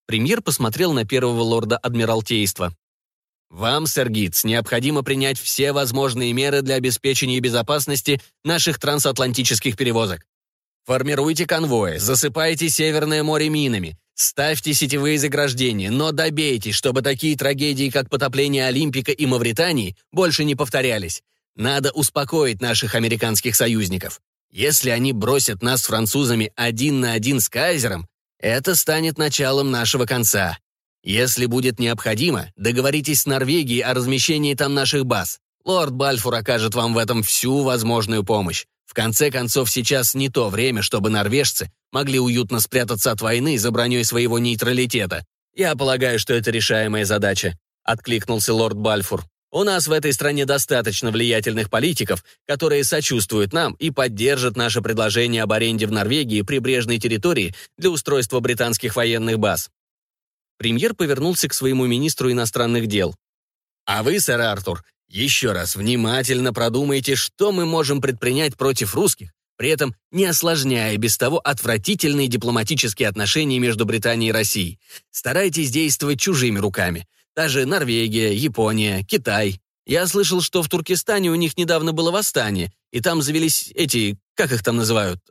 [SPEAKER 1] Премьер посмотрел на первого лорда Адмиралтейства. «Вам, сэр необходимо принять все возможные меры для обеспечения безопасности наших трансатлантических перевозок. Формируйте конвои, засыпайте Северное море минами, ставьте сетевые заграждения, но добейтесь, чтобы такие трагедии, как потопление Олимпика и Мавритании, больше не повторялись. Надо успокоить наших американских союзников. Если они бросят нас с французами один на один с Кайзером, это станет началом нашего конца. Если будет необходимо, договоритесь с Норвегией о размещении там наших баз. Лорд Бальфур окажет вам в этом всю возможную помощь. В конце концов, сейчас не то время, чтобы норвежцы могли уютно спрятаться от войны за броней своего нейтралитета. Я полагаю, что это решаемая задача», — откликнулся лорд Бальфур. «У нас в этой стране достаточно влиятельных политиков, которые сочувствуют нам и поддержат наше предложение об аренде в Норвегии прибрежной территории для устройства британских военных баз». Премьер повернулся к своему министру иностранных дел. «А вы, сэр Артур, еще раз внимательно продумайте, что мы можем предпринять против русских, при этом не осложняя без того отвратительные дипломатические отношения между Британией и Россией. Старайтесь действовать чужими руками. Даже Норвегия, Япония, Китай. Я слышал, что в Туркестане у них недавно было восстание, и там завелись эти, как их там называют?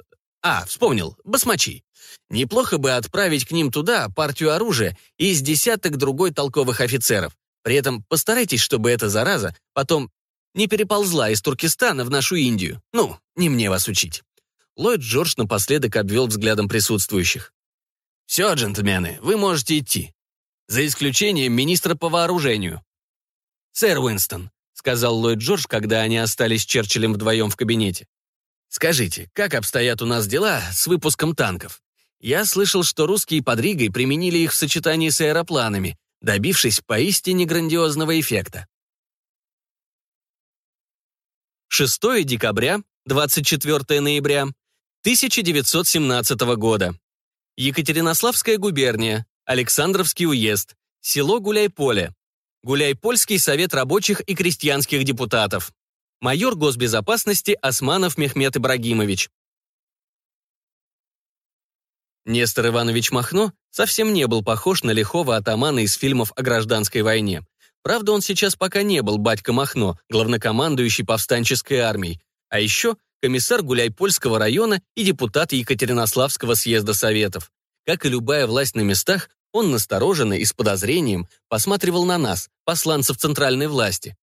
[SPEAKER 1] А, вспомнил, басмачи. Неплохо бы отправить к ним туда партию оружия и с десяток другой толковых офицеров. При этом постарайтесь, чтобы эта зараза потом не переползла из Туркестана в нашу Индию. Ну, не мне вас учить». Ллойд Джордж напоследок обвел взглядом присутствующих.
[SPEAKER 2] Все, джентльмены, вы можете идти. За исключением министра по вооружению. Сэр Уинстон, сказал Ллойд Джордж, когда они остались с Черчиллем вдвоем в кабинете. Скажите, как обстоят у нас дела с выпуском танков? Я слышал, что русские под Ригой применили их в сочетании с аэропланами, добившись поистине грандиозного эффекта.
[SPEAKER 1] 6 декабря, 24 ноября 1917 года. Екатеринославская губерния, Александровский уезд, село Гуляйполе, Гуляйпольский совет рабочих и крестьянских депутатов, майор госбезопасности Османов Мехмед Ибрагимович. Нестор Иванович Махно совсем не был похож на лихого атамана из фильмов о гражданской войне. Правда, он сейчас пока не был батька Махно, главнокомандующий повстанческой армией, а еще комиссар Гуляйпольского района и депутат Екатеринославского съезда Советов. Как и любая власть на местах, он настороженно и с подозрением посматривал на нас, посланцев центральной власти.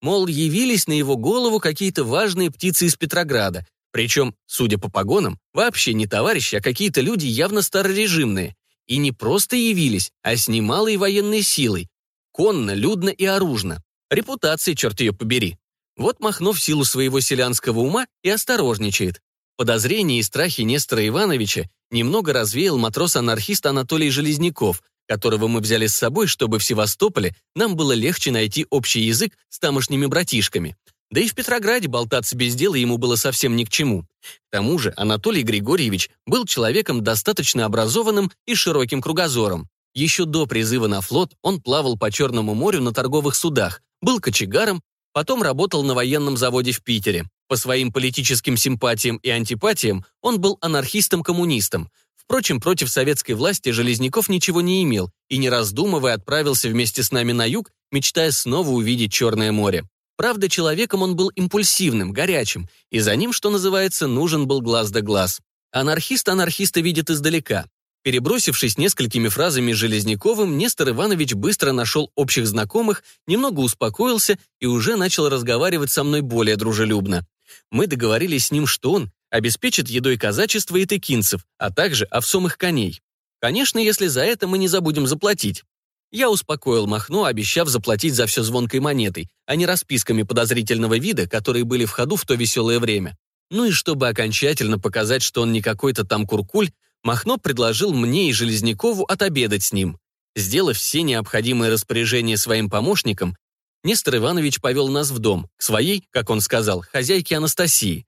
[SPEAKER 1] Мол, явились на его голову какие-то важные птицы из Петрограда, причем, судя по погонам, вообще не товарищи, а какие-то люди явно старорежимные. И не просто явились, а с немалой военной силой. Конно, людно и оружно. Репутация, черт ее побери. Вот Махно в силу своего селянского ума и осторожничает. Подозрения и страхи Нестора Ивановича немного развеял матрос-анархист Анатолий Железняков, которого мы взяли с собой, чтобы в Севастополе нам было легче найти общий язык с тамошними братишками. Да и в Петрограде болтаться без дела ему было совсем ни к чему. К тому же Анатолий Григорьевич был человеком достаточно образованным и широким кругозором. Еще до призыва на флот он плавал по Черному морю на торговых судах, был кочегаром, потом работал на военном заводе в Питере. По своим политическим симпатиям и антипатиям он был анархистом-коммунистом. Впрочем, против советской власти Железняков ничего не имел и, не раздумывая, отправился вместе с нами на юг, мечтая снова увидеть Черное море. Правда, человеком он был импульсивным, горячим, и за ним, что называется, нужен был глаз да глаз. Анархист анархиста видит издалека. Перебросившись несколькими фразами с Железняковым, Нестор Иванович быстро нашел общих знакомых, немного успокоился и уже начал разговаривать со мной более дружелюбно. Мы договорились с ним, что он обеспечит едой казачества и тыкинцев, а также овсом их коней. Конечно, если за это мы не забудем заплатить. Я успокоил Махно, обещав заплатить за все звонкой монетой, а не расписками подозрительного вида, которые были в ходу в то веселое время. Ну и чтобы окончательно показать, что он не какой-то там куркуль, Махно предложил мне и Железнякову отобедать с ним. Сделав все необходимые распоряжения своим помощникам, Нестор Иванович повел нас в дом, к своей, как он сказал, хозяйке Анастасии.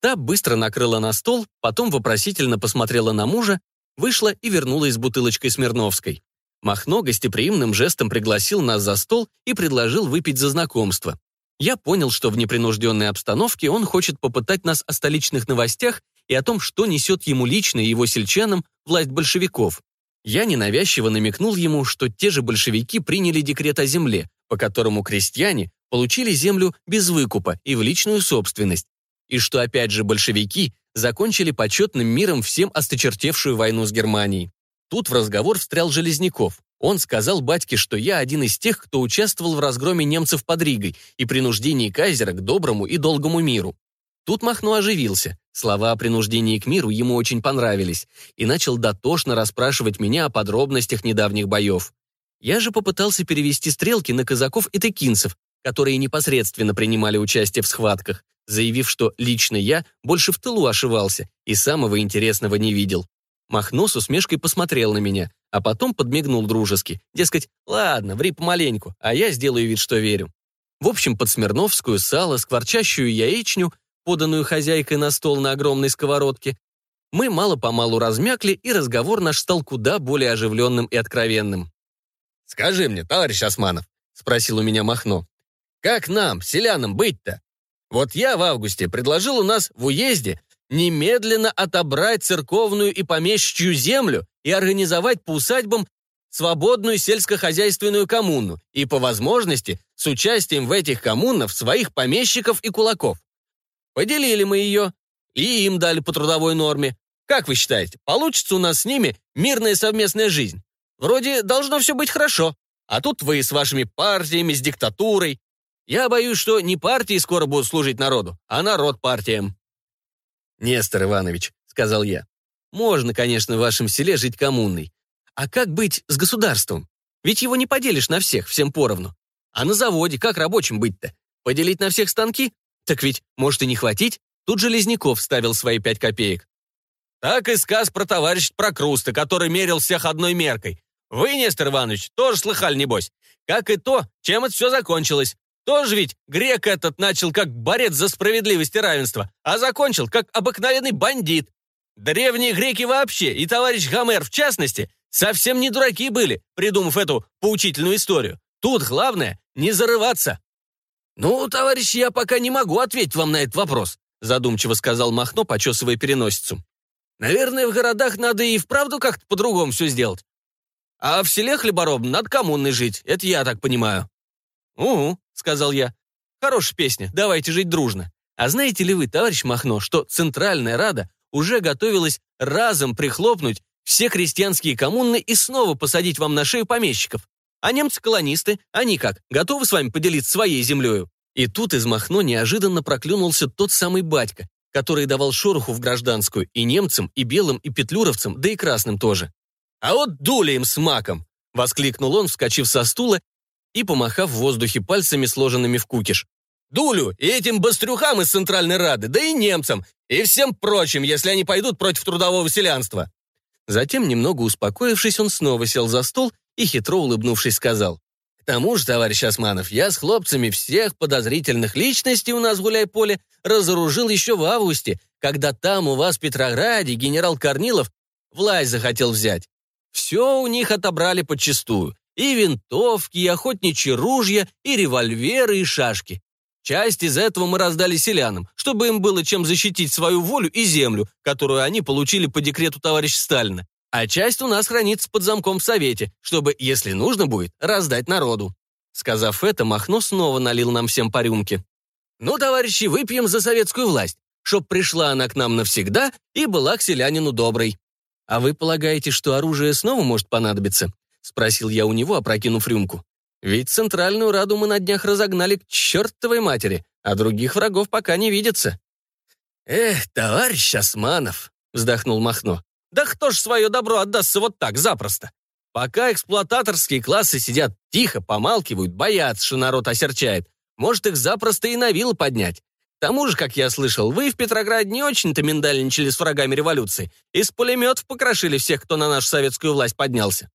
[SPEAKER 1] Та быстро накрыла на стол, потом вопросительно посмотрела на мужа, вышла и вернулась с бутылочкой Смирновской. Махно гостеприимным жестом пригласил нас за стол и предложил выпить за знакомство. Я понял, что в непринужденной обстановке он хочет попытать нас о столичных новостях и о том, что несет ему лично и его сельчанам власть большевиков. Я ненавязчиво намекнул ему, что те же большевики приняли декрет о земле, по которому крестьяне получили землю без выкупа и в личную собственность, и что опять же большевики закончили почетным миром всем осточертевшую войну с Германией. Тут в разговор встрял Железняков. Он сказал батьке, что я один из тех, кто участвовал в разгроме немцев под Ригой и принуждении кайзера к доброму и долгому миру. Тут Махно оживился. Слова о принуждении к миру ему очень понравились и начал дотошно расспрашивать меня о подробностях недавних боев. Я же попытался перевести стрелки на казаков и текинцев, которые непосредственно принимали участие в схватках, заявив, что лично я больше в тылу ошивался и самого интересного не видел. Махно с усмешкой посмотрел на меня, а потом подмигнул дружески. Дескать, ладно, ври помаленьку, а я сделаю вид, что верю. В общем, под Смирновскую сало, скворчащую яичню, поданную хозяйкой на стол на огромной сковородке, мы мало-помалу размякли, и разговор наш стал куда более оживленным и откровенным.
[SPEAKER 2] «Скажи мне, товарищ Османов», — спросил у меня Махно, «как нам, селянам, быть-то? Вот я в августе предложил у нас в уезде немедленно отобрать церковную и помещичью землю и организовать по усадьбам свободную сельскохозяйственную коммуну и, по возможности, с участием в этих коммунах своих помещиков и кулаков. Поделили мы ее, и им дали по трудовой норме. Как вы считаете, получится у нас с ними мирная совместная жизнь? Вроде должно все быть хорошо. А тут вы с вашими партиями, с диктатурой. Я боюсь, что не партии скоро будут служить народу, а народ партиям.
[SPEAKER 1] «Нестор Иванович», — сказал я, можно, конечно, в вашем селе жить коммунной. А как быть с государством? Ведь его не поделишь на всех, всем поровну. А на заводе как рабочим быть-то? Поделить на всех станки? Так ведь может и не хватить. Тут Железняков ставил свои пять копеек. Так и сказ про товарища Прокруста, который мерил всех одной меркой. Вы, Нестор Иванович, тоже слыхали, небось. Как и то, чем это все закончилось. Тоже ведь грек этот начал как борец за справедливость и равенство, а закончил как обыкновенный бандит. Древние греки вообще, и товарищ Гомер в частности, совсем не дураки были, придумав эту поучительную историю. Тут главное — не зарываться. «Ну, товарищ, я пока не могу ответить вам на этот вопрос», задумчиво сказал Махно, почесывая переносицу. «Наверное, в городах надо и вправду как-то по-другому все сделать. А в селе хлеборобно надо коммунной жить, это я так понимаю». «Угу», — сказал я. «Хорошая песня, давайте жить дружно. А знаете ли вы, товарищ Махно, что Центральная Рада уже готовилась разом прихлопнуть все крестьянские коммуны и снова посадить вам на шею помещиков? А немцы-колонисты, они как, готовы с вами поделиться своей землею?» И тут из Махно неожиданно проклюнулся тот самый батька, который давал шороху в гражданскую и немцам, и белым, и петлюровцам, да и красным тоже. «А вот дули им с маком!» — воскликнул он, вскочив со стула и помахав в воздухе пальцами, сложенными в кукиш. «Дулю и этим бастрюхам из Центральной Рады, да и немцам, и всем прочим, если они пойдут против трудового селянства!» Затем, немного успокоившись, он снова сел за стол и, хитро улыбнувшись, сказал. «К тому же, товарищ Османов, я с хлопцами всех подозрительных личностей у нас в гуляй-поле разоружил еще в августе, когда там у вас в Петрограде генерал Корнилов власть захотел взять. Все у них отобрали подчистую. И винтовки, и охотничьи ружья, и револьверы, и шашки. Часть из этого мы раздали селянам, чтобы им было чем защитить свою волю и землю, которую они получили по декрету товарища Сталина. А часть у нас хранится под замком в Совете, чтобы, если нужно будет, раздать народу». Сказав это, Махно снова налил нам всем по рюмке. «Ну, товарищи, выпьем за советскую власть, чтоб пришла она к нам навсегда и была к селянину доброй». «А вы полагаете, что оружие снова может понадобиться?» — спросил я у него, опрокинув рюмку. «Ведь Центральную Раду мы на днях разогнали к чертовой матери, а других врагов пока не видится». «Эх, товарищ Османов!» — вздохнул Махно. «Да кто ж свое добро отдастся вот так, запросто? Пока эксплуататорские классы сидят тихо, помалкивают, боятся, что народ осерчает, может их запросто и на вилы поднять. К тому же, как я слышал, вы в Петрограде не очень-то миндальничали с врагами революции. Из пулеметов покрошили всех, кто на нашу советскую власть поднялся.